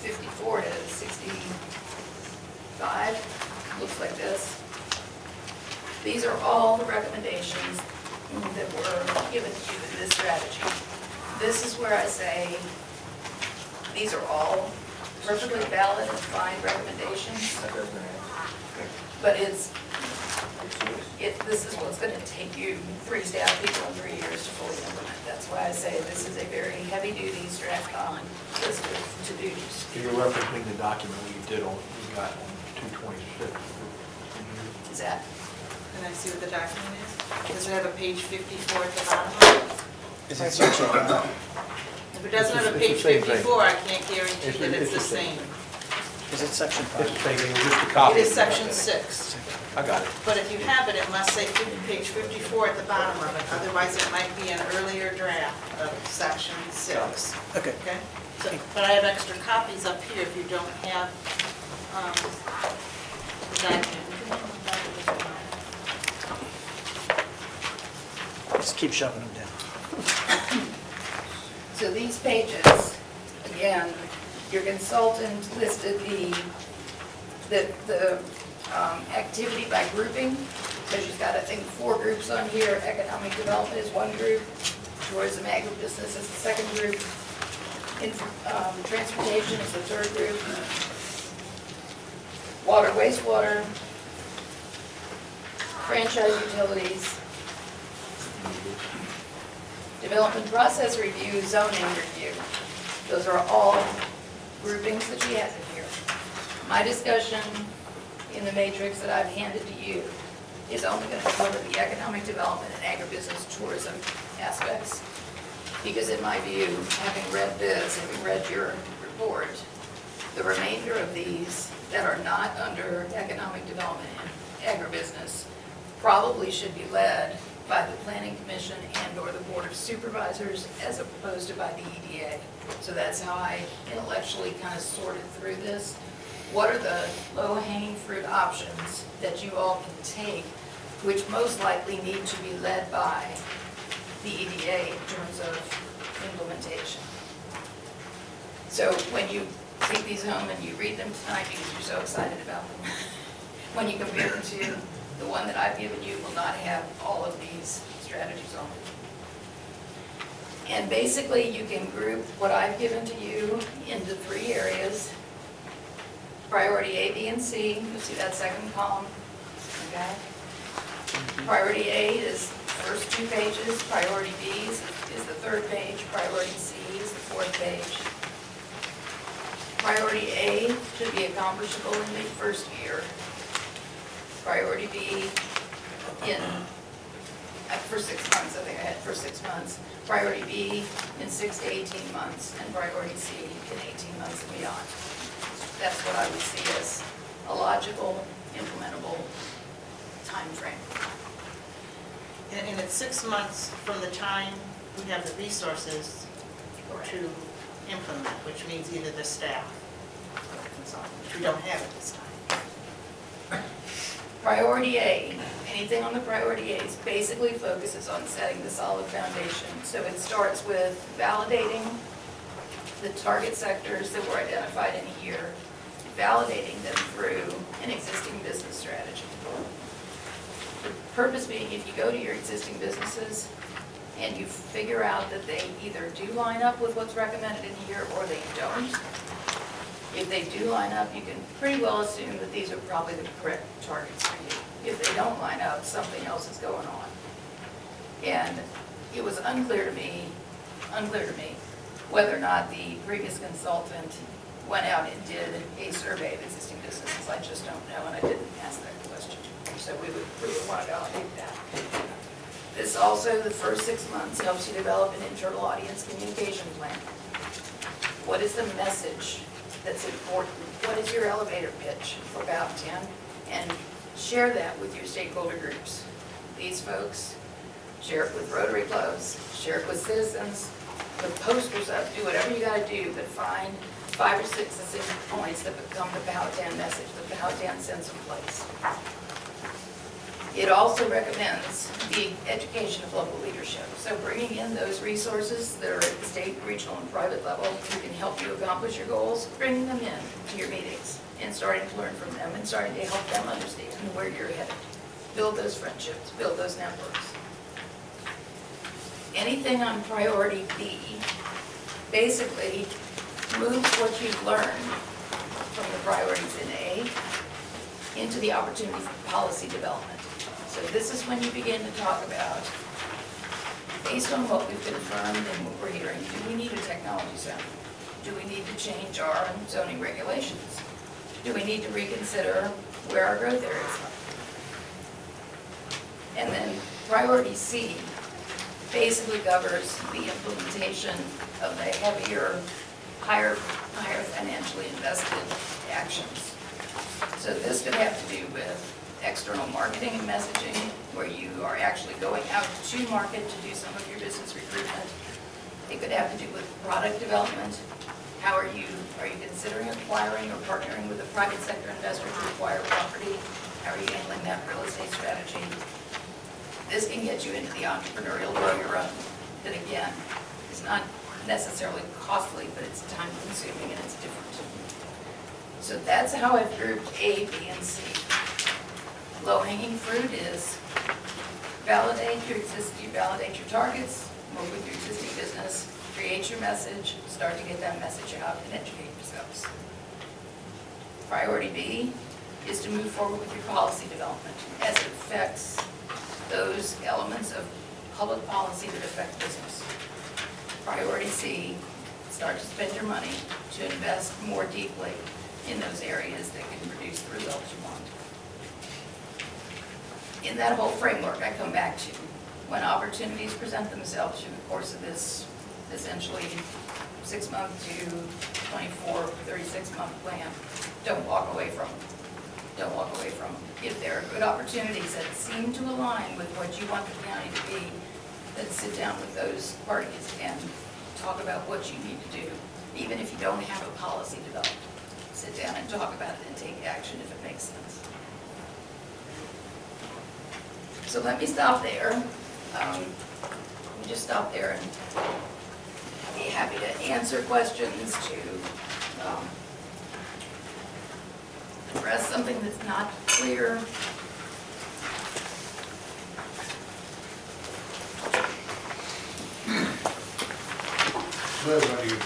54 to 65, looks like this. These are all the recommendations that were given to you in this strategy. This is where I say, these are all perfectly valid and fine recommendations, but it's, it, this is what's gonna take you three staff people in three years to fully implement. That's why I say this is a very heavy-duty, strapped-on list of to-dos.
So you're referencing the document we did on, we got on two twenty-six.
Is that,
Can I see what the document is? Does it have a page 54 at the bottom of it?
Is it section five?
If it doesn't have a
It's
page
the same thing.
54, I can't guarantee
It's-
that it's
it's
the
the same.
same.
Is it section
It's the
five?
same thing, it's just a copy.
It is section six,
I got it.
but if you have it, it must say fif- page 54 at the bottom of it. Otherwise, it might be an earlier draft of section six.
Okay.
Okay? So, But I have extra copies up here if you don't have um, the document.
Just keep shoving them down.
so these pages, again, your consultant listed the, the, the um, activity by grouping, because she's got, I think, four groups on here. Economic development is one group, tourism, agribusiness is the second group, um, transportation is the third group, water, wastewater, franchise utilities, development process review, zoning review. Those are all groupings that she has in here. My discussion in the matrix that I've handed to you is only going to cover the economic development and agribusiness tourism aspects. Because in my view, having read this, having read your report, the remainder of these that are not under economic development and agribusiness probably should be led by the planning commission and/or the board of supervisors as opposed to by the EDA. So that's how I intellectually kind of sorted through this. What are the low-hanging fruit options that you all can take, which most likely need to be led by the EDA in terms of implementation? So when you take these home and you read them tonight because you're so excited about them, when you compare them to the one that I've given you will not have all of these strategies on it. And basically, you can group what I've given to you into three areas. Priority A, B, and C, you see that second column, okay? Priority A is first two pages, priority B is is the third page, priority C is the fourth page. Priority A should be accomplishable in the first year. Priority B in uh, for six months, I think I had for six months. Priority B in six to 18 months, and priority C in 18 months and beyond. That's what I would see as a logical, implementable timeframe.
And, and it's six months from the time we have the resources to implement, which means either the staff or the consultant, which we don't have at this time.
Priority A, anything on the priority A's basically focuses on setting the solid foundation. So it starts with validating the target sectors that were identified in year, validating them through an existing business strategy. The purpose being, if you go to your existing businesses and you figure out that they either do line up with what's recommended in here or they don't, if they do line up, you can pretty well assume that these are probably the correct targets for you. If they don't line up, something else is going on. And it was unclear to me, unclear to me, whether or not the previous consultant went out and did a survey of existing businesses. I just don't know, and I didn't ask that question. So we would, we would want to validate that. This also, the first six months, helps you develop an internal audience communication plan. What is the message that's important? What is your elevator pitch for Powhatan? And share that with your stakeholder groups. These folks, share it with Rotary clubs, share it with citizens, put posters up, do whatever you gotta do, but find five or six essential points that become the Powhatan message, the Powhatan sense of place. It also recommends the education of local leadership. So bringing in those resources that are at the state, regional, and private level who can help you accomplish your goals, bringing them in to your meetings and starting to learn from them and starting to help them understand where you're headed. Build those friendships, build those networks. Anything on priority B basically moves what you've learned from the priorities in A into the opportunity for policy development. So this is when you begin to talk about, based on what we've confirmed and what we're hearing, do we need a technology zone? Do we need to change our zoning regulations? Do we need to reconsider where our growth areas are? And then priority C basically governs the implementation of the heavier, higher, higher financially invested actions. So this could have to do with external marketing and messaging, where you are actually going out to market to do some of your business recruitment. It could have to do with product development. How are you, are you considering acquiring or partnering with a private sector investor to acquire property? How are you handling that real estate strategy? This can get you into the entrepreneurial grow your own, that again, is not necessarily costly, but it's time consuming and it's different. So that's how I've grouped A, B, and C. Low-hanging fruit is validate your existing, validate your targets, work with your existing business, create your message, start to get that message out and educate yourselves. Priority B is to move forward with your policy development as it affects those elements of public policy that affect business. Priority C, start to spend your money to invest more deeply in those areas that can produce the results you want. In that whole framework, I come back to, when opportunities present themselves through the course of this essentially six-month to 24, 36-month plan, don't walk away from them. Don't walk away from them. If there are good opportunities that seem to align with what you want the county to be, then sit down with those parties and talk about what you need to do, even if you don't have a policy developed. Sit down and talk about it and take action if it makes sense. So let me stop there. Um, Let me just stop there and be happy to answer questions, to um, address something that's not clear.
Liz, under your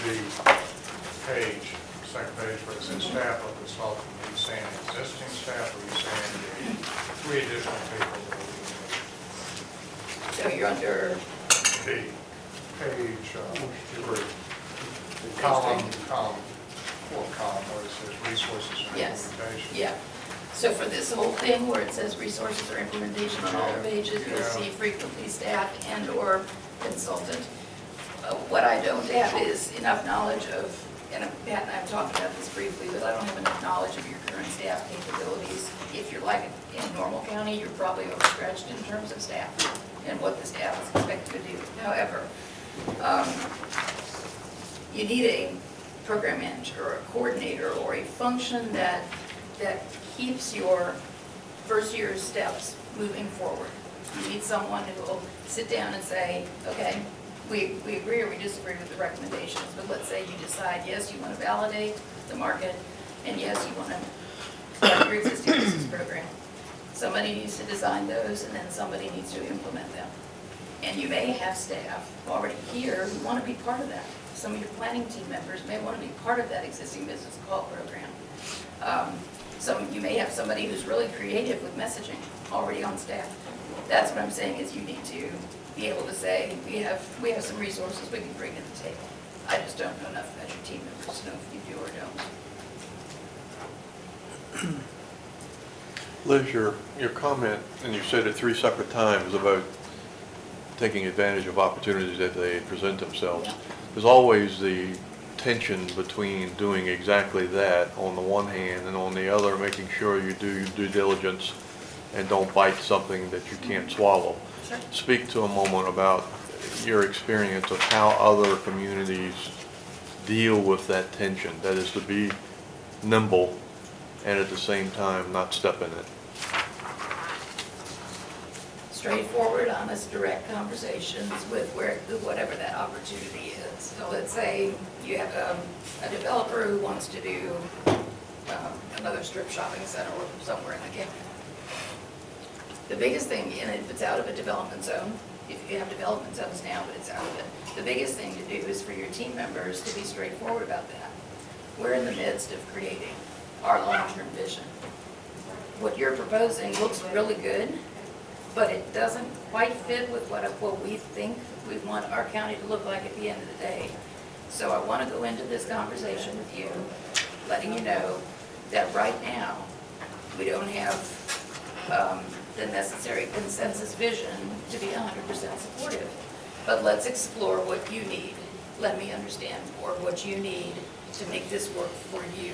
page, second page where it says staff or consultant, are you saying existing staff or are you saying the three additional people that will
So you're under,
be? Page uh, three. Column, column, fourth column where it says resources and
Yes.
implementation.
yeah. So for this whole thing where it says resources or implementation on all pages, you'll see frequently staff and/or consultant. Uh, What I don't have is enough knowledge of, and Pat and I have talked about this briefly, but I don't have enough knowledge of your current staff capabilities. If you're like in Normal County, you're probably overstretched in terms of staff and what the staff is expected to do. However, um, you need a program manager or a coordinator or a function that, that keeps your first year steps moving forward. You need someone who will sit down and say, okay, we, we agree or we disagree with the recommendations, but let's say you decide, yes, you want to validate the market, and yes, you want to your existing business program. Somebody needs to design those, and then somebody needs to implement them. And you may have staff already here who want to be part of that. Some of your planning team members may want to be part of that existing business call program. Um, Some, you may have somebody who's really creative with messaging already on staff. That's what I'm saying, is you need to be able to say, we have, we have some resources we can bring to the table. I just don't know enough about your team members to know if you do or don't.
Liz, your, your comment, and you said it three separate times about taking advantage of opportunities that they present themselves. There's always the tension between doing exactly that on the one hand, and on the other, making sure you do your due diligence and don't bite something that you can't mm-hmm. swallow.
Sure.
Speak to a moment about your experience of how other communities deal with that tension, that is to be nimble and at the same time not step in it.
straightforward, honest, direct conversations with where, whatever that opportunity is. So let's say you have a, a developer who wants to do um, another strip shopping center or somewhere in the county. The biggest thing, and if it's out of a development zone, if you have development zones now, but it's out of it, the biggest thing to do is for your team members to be straightforward about that. We're in the midst of creating our long-term vision. What you're proposing looks really good, but it doesn't quite fit with what, what we think we want our county to look like at the end of the day. So I want to go into this conversation with you, letting you know that right now, we don't have um, the necessary consensus vision to be 100% supportive. But let's explore what you need. Let me understand more what you need to make this work for you,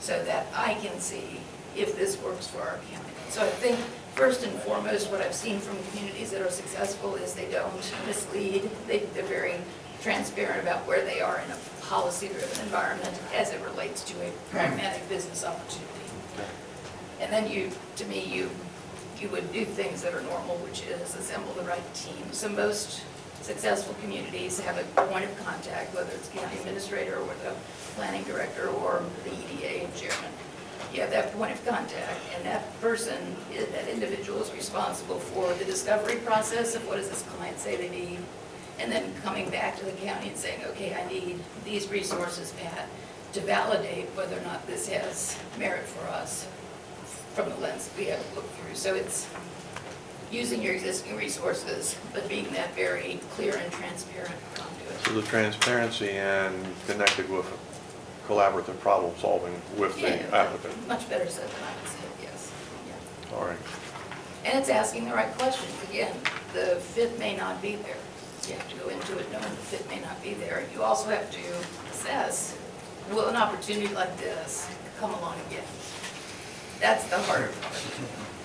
so that I can see if this works for our county. So I think, first and foremost, what I've seen from communities that are successful is they don't mislead. They, they're very transparent about where they are in a policy-driven environment as it relates to a pragmatic business opportunity. And then you, to me, you, you would do things that are normal, which is assemble the right team. So most successful communities have a point of contact, whether it's county administrator or the planning director or the EDA chairman. You have that point of contact, and that person, that individual is responsible for the discovery process of what does this client say they need, and then coming back to the county and saying, okay, I need these resources, Pat, to validate whether or not this has merit for us from the lens we have to look through. So it's using your existing resources, but being that very clear and transparent conduit.
So the transparency and connected with collaborative problem solving with
Yeah,
the applicant.
Much better said than I would say, yes. Yeah.
All right.
And it's asking the right questions. Again, the fit may not be there. You have to go into it knowing the fit may not be there. You also have to assess, will an opportunity like this come along again? That's the harder part.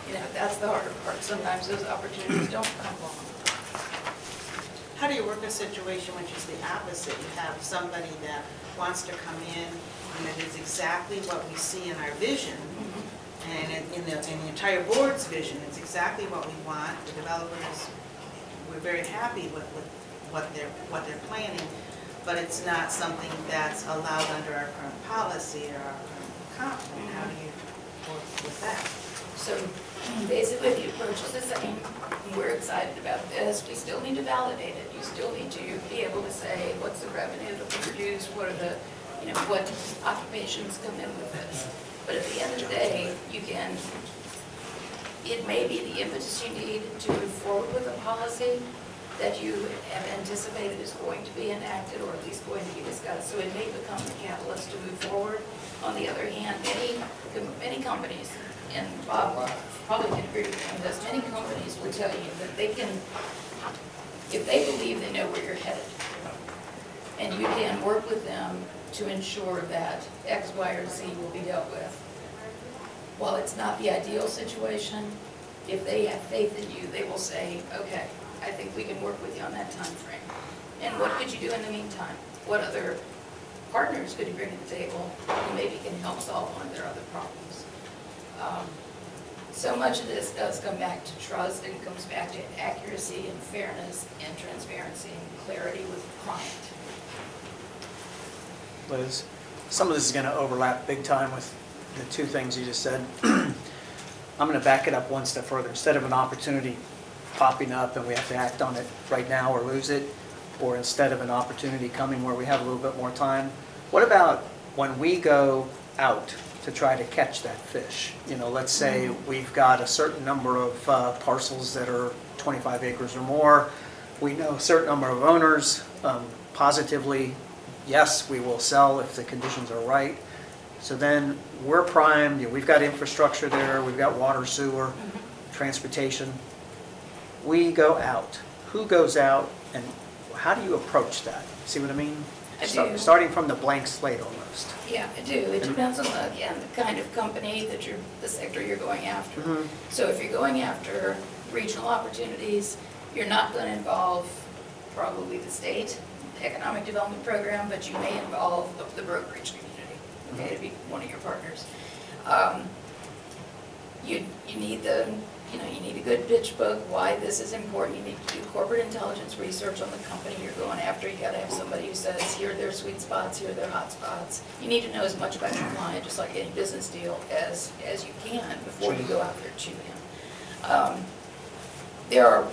You know, that's the harder part. Sometimes those opportunities don't come along.
How do you work a situation which is the opposite? You have somebody that wants to come in, and it is exactly what we see in our vision, and in- the, in the entire board's vision, it's exactly what we want. The developers, we're very happy with, with what they're, what they're planning, but it's not something that's allowed under our current policy or our current comp plan. How do you work with that?
So basically, the approach is same. We're excited about this. We still need to validate it. You still need to be able to say, what's the revenue that we produce? What are the, you know, what occupations come in with this? But at the end of the day, you can, it may be the impetus you need to move forward with a policy that you have anticipated is going to be enacted or at least going to be discussed. So it may become the catalyst to move forward. On the other hand, many, many companies and Bob probably can agree with me on this, many companies will tell you that they can, if they believe they know where you're headed, and you can work with them to ensure that X, Y, or Z will be dealt with. While it's not the ideal situation, if they have faith in you, they will say, okay, I think we can work with you on that time frame. And what could you do in the meantime? What other partners could you bring to the table who maybe can help solve one of their other problems? Um, So much of this does come back to trust and comes back to accuracy and fairness and transparency and clarity with the client.
Liz, some of this is going to overlap big time with the two things you just said. I'm going to back it up one step further. Instead of an opportunity popping up and we have to act on it right now or lose it, or instead of an opportunity coming where we have a little bit more time, what about when we go out to try to catch that fish? You know, let's say we've got a certain number of uh, parcels that are 25 acres or more. We know a certain number of owners, um, positively, yes, we will sell if the conditions are right. So then we're primed, you know, we've got infrastructure there, we've got water, sewer, transportation. We go out. Who goes out and how do you approach that? See what I mean?
Do.
Starting from the blank slate almost.
Yeah, I do. It depends on the, again, the kind of company that you're, the sector you're going after.
Mhm.
So if you're going after regional opportunities, you're not going to involve probably the state economic development program, but you may involve the- the brokerage community, okay, to be one of your partners. Um, You, you need the, you know, you need a good pitch book, why this is important. You need to do corporate intelligence research on the company you're going after. You gotta have somebody who says, here are their sweet spots, here are their hot spots. You need to know as much about your client, just like any business deal, as, as you can before you go out there to him. Um, There are,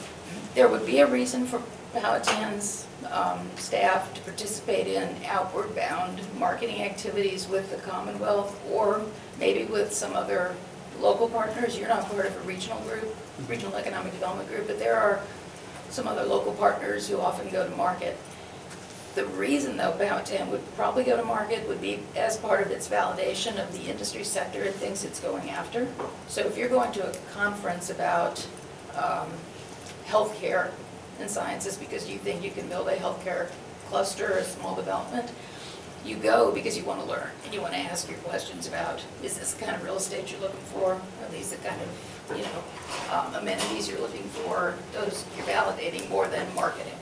there would be a reason for Powhatan's um, staff to participate in outward bound marketing activities with the Commonwealth or maybe with some other local partners. You're not part of a regional group, regional economic development group, but there are some other local partners who often go to market. The reason though Powhatan would probably go to market would be as part of its validation of the industry sector and things it's going after. So if you're going to a conference about um, healthcare and sciences because you think you can build a healthcare cluster, or small development, you go because you want to learn and you want to ask your questions about, is this the kind of real estate you're looking for? Are these the kind of, you know, um, amenities you're looking for? Those you're validating more than marketing.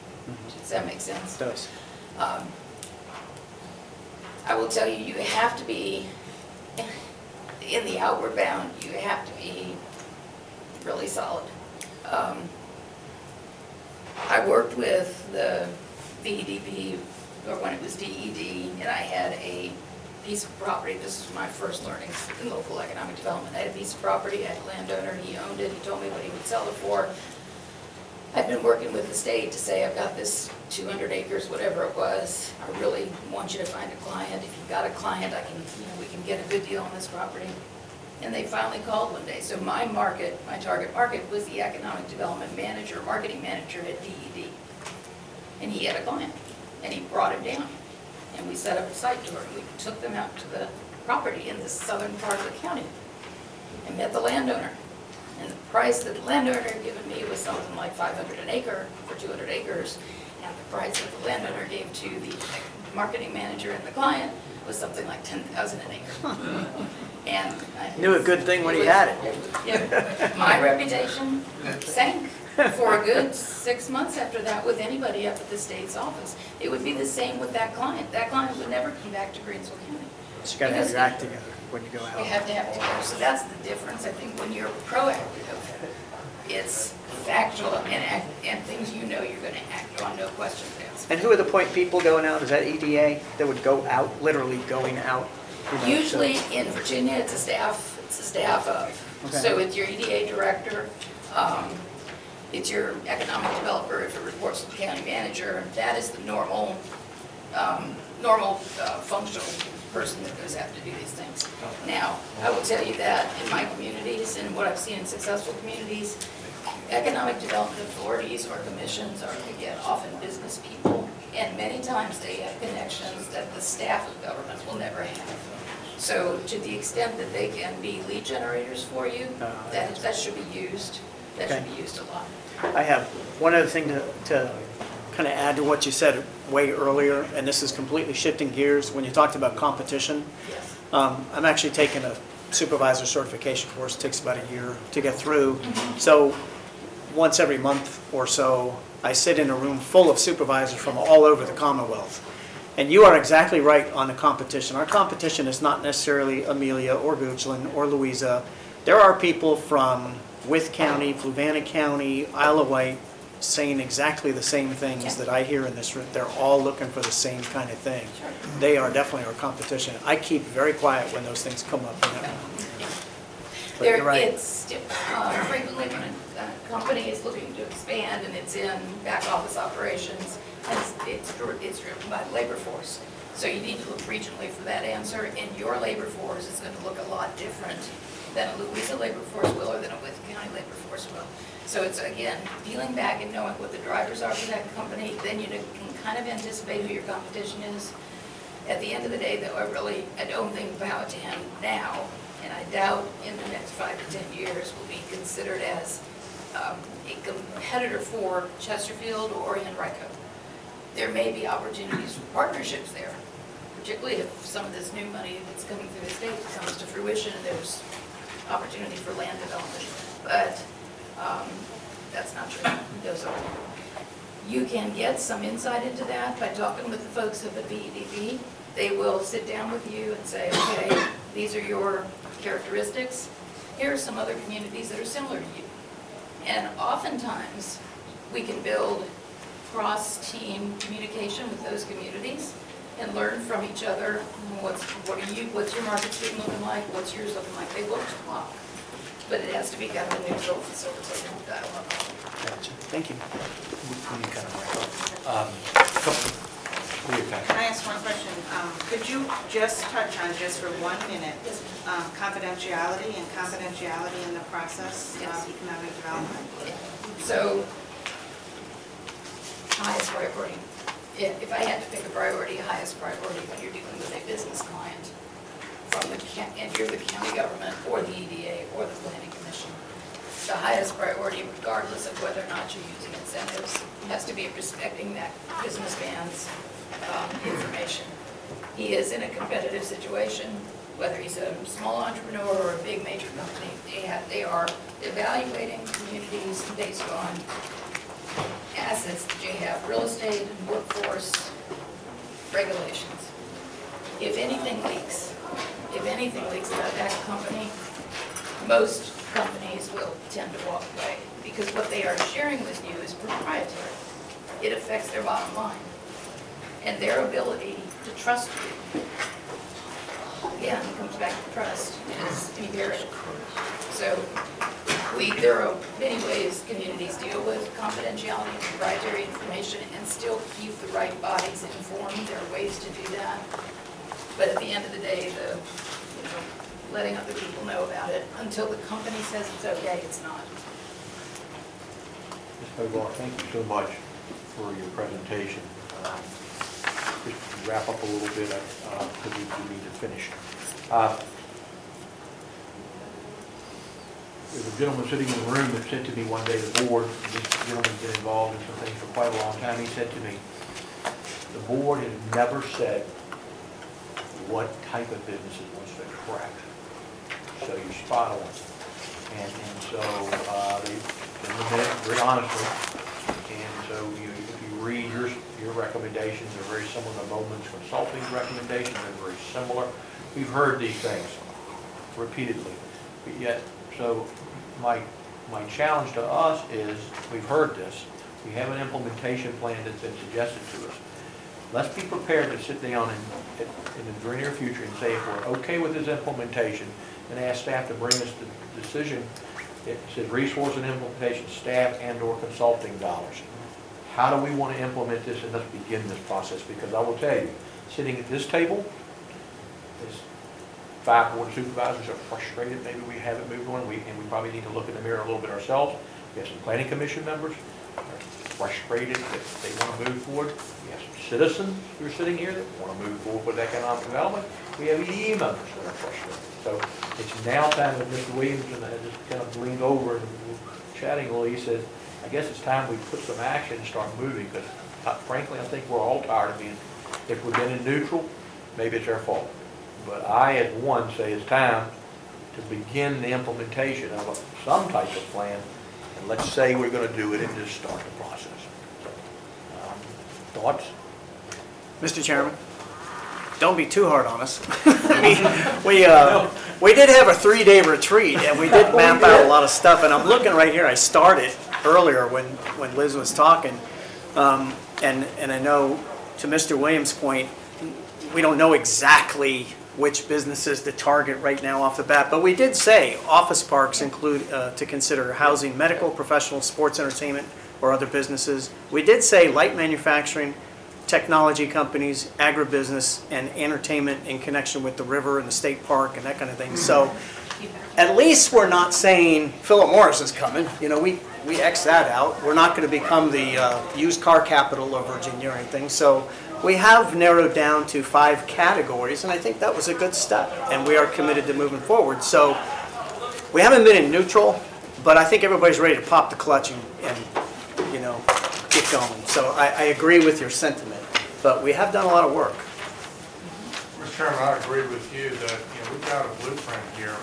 Does that make sense?
Does.
Um, I will tell you, you have to be, in the outward bound, you have to be really solid. Um, I worked with the VEDP, or when it was DED, and I had a piece of property, this was my first learnings in local economic development. I had a piece of property, I had a landowner, he owned it, he told me what he would sell it for. I've been working with the state to say, I've got this 200 acres, whatever it was. I really want you to find a client. If you've got a client, I can, you know, we can get a good deal on this property. And they finally called one day. So my market, my target market was the economic development manager, marketing manager at DED. And he had a client, and he brought him down. And we set up a site tour, and we took them out to the property in the southern part of the county and met the landowner. And the price that the landowner had given me was something like 500 an acre for 200 acres. And the price that the landowner gave to the marketing manager and the client was something like 10,000 an acre. And. I-
Knew a good thing when he had it.
Yeah. My reputation sank for a good six months after that with anybody up at the state's office. It would be the same with that client. That client would never come back to Greensville County.
So you got to have your act together when you go out.
You have to have together, so that's the difference, I think, when you're proactive, it's factual and act, and things you know you're gonna act on, no questions asked.
And who are the point people going out? Is that EDA that would go out, literally going out? you know, to-
Usually in Virginia, it's a staff, it's a staff of,
Okay.
so it's your EDA director, um, it's your economic developer, if it reports to the county manager, and that is the normal, um, normal uh, functional person that goes out to do these things. Now, I will tell you that in my communities and what I've seen in successful communities, economic development authorities or commissions are, again, often business people, and many times they have connections that the staff of government will never have. So to the extent that they can be lead generators for you, that, that should be used, that should be used a lot.
I have one other thing to, to kind of add to what you said way earlier, and this is completely shifting gears, when you talked about competition.
Yes.
Um, I'm actually taking a supervisor certification course, it takes about a year to get through. So, once every month or so, I sit in a room full of supervisors from all over the Commonwealth. And you are exactly right on the competition. Our competition is not necessarily Amelia or Goochland or Louisa. There are people from Wythe County, Fluvanna County, Isle of Wight, saying exactly the same things that I hear in this room. They're all looking for the same kind of thing. They are definitely our competition. I keep very quiet when those things come up. you know. But
There,
you're right.
it's uh, frequently when a a company is looking to expand and it's in back office operations, and it's- it's, dri- it's driven by the labor force. So you need to look regionally for that answer, and your labor force is going to look a lot different than a Louisa labor force will or than a Wythe County labor force will. So it's, again, peeling back and knowing what the drivers are for that company, then you can kind of anticipate who your competition is. At the end of the day, though, I really, I don't think Powhatan now, and I doubt in the next five to 10 years, will be considered as um, a competitor for Chesterfield or Henrico. There may be opportunities for partnerships there, particularly if some of this new money that's coming through the state comes to fruition, and there's opportunity for land development. But um, that's not true. Those are, you can get some insight into that by talking with the folks up the VEDP. They will sit down with you and say, okay, these are your characteristics. Here are some other communities that are similar to you. And oftentimes, we can build cross-team communication with those communities and learn from each other. What's, what are you, what's your market stream looking like? What's yours looking like? They look a lot. But it has to be kind of a neutral facilitated dialogue.
Gotcha. Thank you.
We need kind of wrap up. Um, couple- Leah,
Can
Pat.
I ask one question? Um, Could you just touch on, just for one minute, um, confidentiality and confidentiality in the process of economic development?
So, highest priority. If I had to pick a priority, highest priority when you're dealing with a business client from the, and you're the county government or the EDA or the planning commission, the highest priority regardless of whether or not you're using incentives has to be respecting that businessman's um, information. He is in a competitive situation, whether he's a small entrepreneur or a big major company. They have, they are evaluating communities based on assets that you have, real estate, workforce, regulations. If anything leaks, if anything leaks about that company, most companies will tend to walk away because what they are sharing with you is proprietary. It affects their bottom line and their ability to trust you. Again, it comes back to trust, imperative. So we, there are many ways communities deal with confidentiality and proprietary information and still keep the right bodies informed. There are ways to do that. But at the end of the day, the, you know, letting other people know about it until the company says it's okay, it's not.
Ms. Hobart, thank you so much for your presentation. Um, Just to wrap up a little bit, because we need to finish. Uh, There's a gentleman sitting in the room that said to me one day, the board, this gentleman's been involved in some things for quite a long time, he said to me, the board has never said what type of business it wants to attract. So you're spot on. And, and so, uh, they, very honestly, and so you, if you read your, your recommendations, they're very similar to Bowman's Consulting's recommendations, they're very similar. We've heard these things repeatedly, but yet, so my, my challenge to us is, we've heard this, we have an implementation plan that's been suggested to us. Let's be prepared to sit down in, in the very near future and say, if we're okay with this implementation, and ask staff to bring us the decision, it says resource and implementation, staff and/or consulting dollars. How do we want to implement this, and let's begin this process, because I will tell you, sitting at this table, is five board supervisors are frustrated, maybe we haven't moved on, we, and we probably need to look in the mirror a little bit ourselves. We have some planning commission members, are frustrated that they want to move forward. We have some citizens who are sitting here that want to move forward with economic development. We have EDA members that are frustrated. So it's now time that Mr. Williams and I just kind of leaned over and chatting, well, he says, I guess it's time we put some action and start moving, because uh, frankly, I think we're all tired of being, if we've been in neutral, maybe it's our fault. But I, as one, say it's time to begin the implementation of a- some type of plan, and let's say we're gonna do it and just start the process. Um, Thoughts?
Mr. Chairman, don't be too hard on us. We, we, uh, we did have a three-day retreat, and we did map out a lot of stuff, and I'm looking right here, I started earlier when, when Liz was talking. Um, and, and I know, to Mr. Williams' point, we don't know exactly which businesses to target right now off the bat, but we did say office parks include, uh, to consider housing medical, professional, sports, entertainment, or other businesses. We did say light manufacturing, technology companies, agribusiness, and entertainment in connection with the river and the state park and that kind of thing. So at least we're not saying Philip Morris is coming, you know, we, we X that out. We're not gonna become the uh, used car capital of Virginia or anything. So we have narrowed down to five categories, and I think that was a good step. And we are committed to moving forward. So we haven't been in neutral, but I think everybody's ready to pop the clutch and, and, you know, get going. So I, I agree with your sentiment, but we have done a lot of work.
Mr. Chairman, I agree with you that, you know, we've got a blueprint here,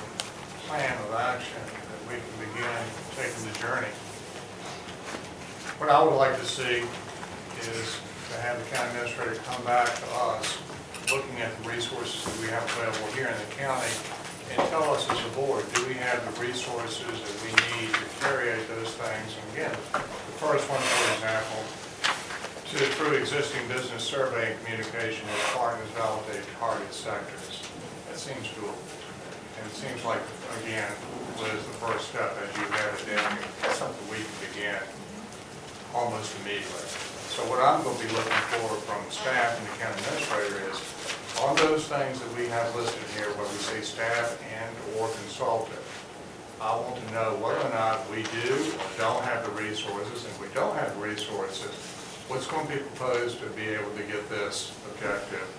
plan of action that we can begin taking the journey. What I would like to see is to have the county administrator come back to us, looking at the resources that we have available here in the county, and tell us as a board, do we have the resources that we need to carry out those things? And again, the first one, for example, to through existing business survey and communication with partners validated target sectors. That seems doable. And it seems like, again, was the first step as you have it down. That's something we can begin almost immediately. So what I'm going to be looking for from staff and the county administrator is, on those things that we have listed here, where we say staff and/or consultant, I want to know whether or not we do or don't have the resources, and if we don't have the resources, what's going to be proposed to be able to get this objective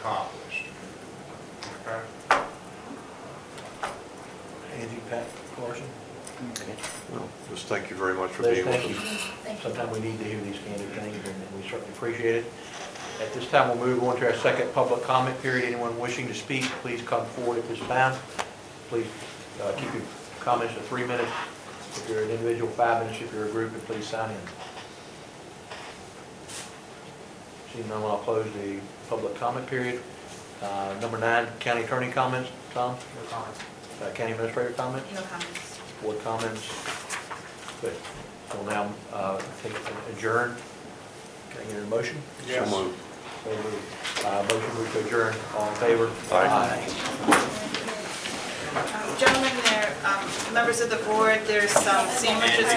accomplished? Okay?
Angie, Pat, Carson?
Well, Just thank you very much for
Liz,
being with
thank
us.
You.
Sometimes we need to hear these candid things, and we certainly appreciate it. At this time, we'll move on to our second public comment period. Anyone wishing to speak, please come forward at this time. Please uh, keep your comments to three minutes. If you're an individual, five minutes. If you're a group, and please sign in. Seeing none, I'll close the public comment period. Uh, Number nine, county attorney comments. Tom? No comments. County administrator comments?
No comments.
Board comments? Good. We'll now uh, take adjourn. Can I get a motion? Yes.
So moved.
So moved. Uh, Motion moved to adjourn. All in favor?
Aye.
Um, Gentlemen, there, um, members of the board, there's some sandwiches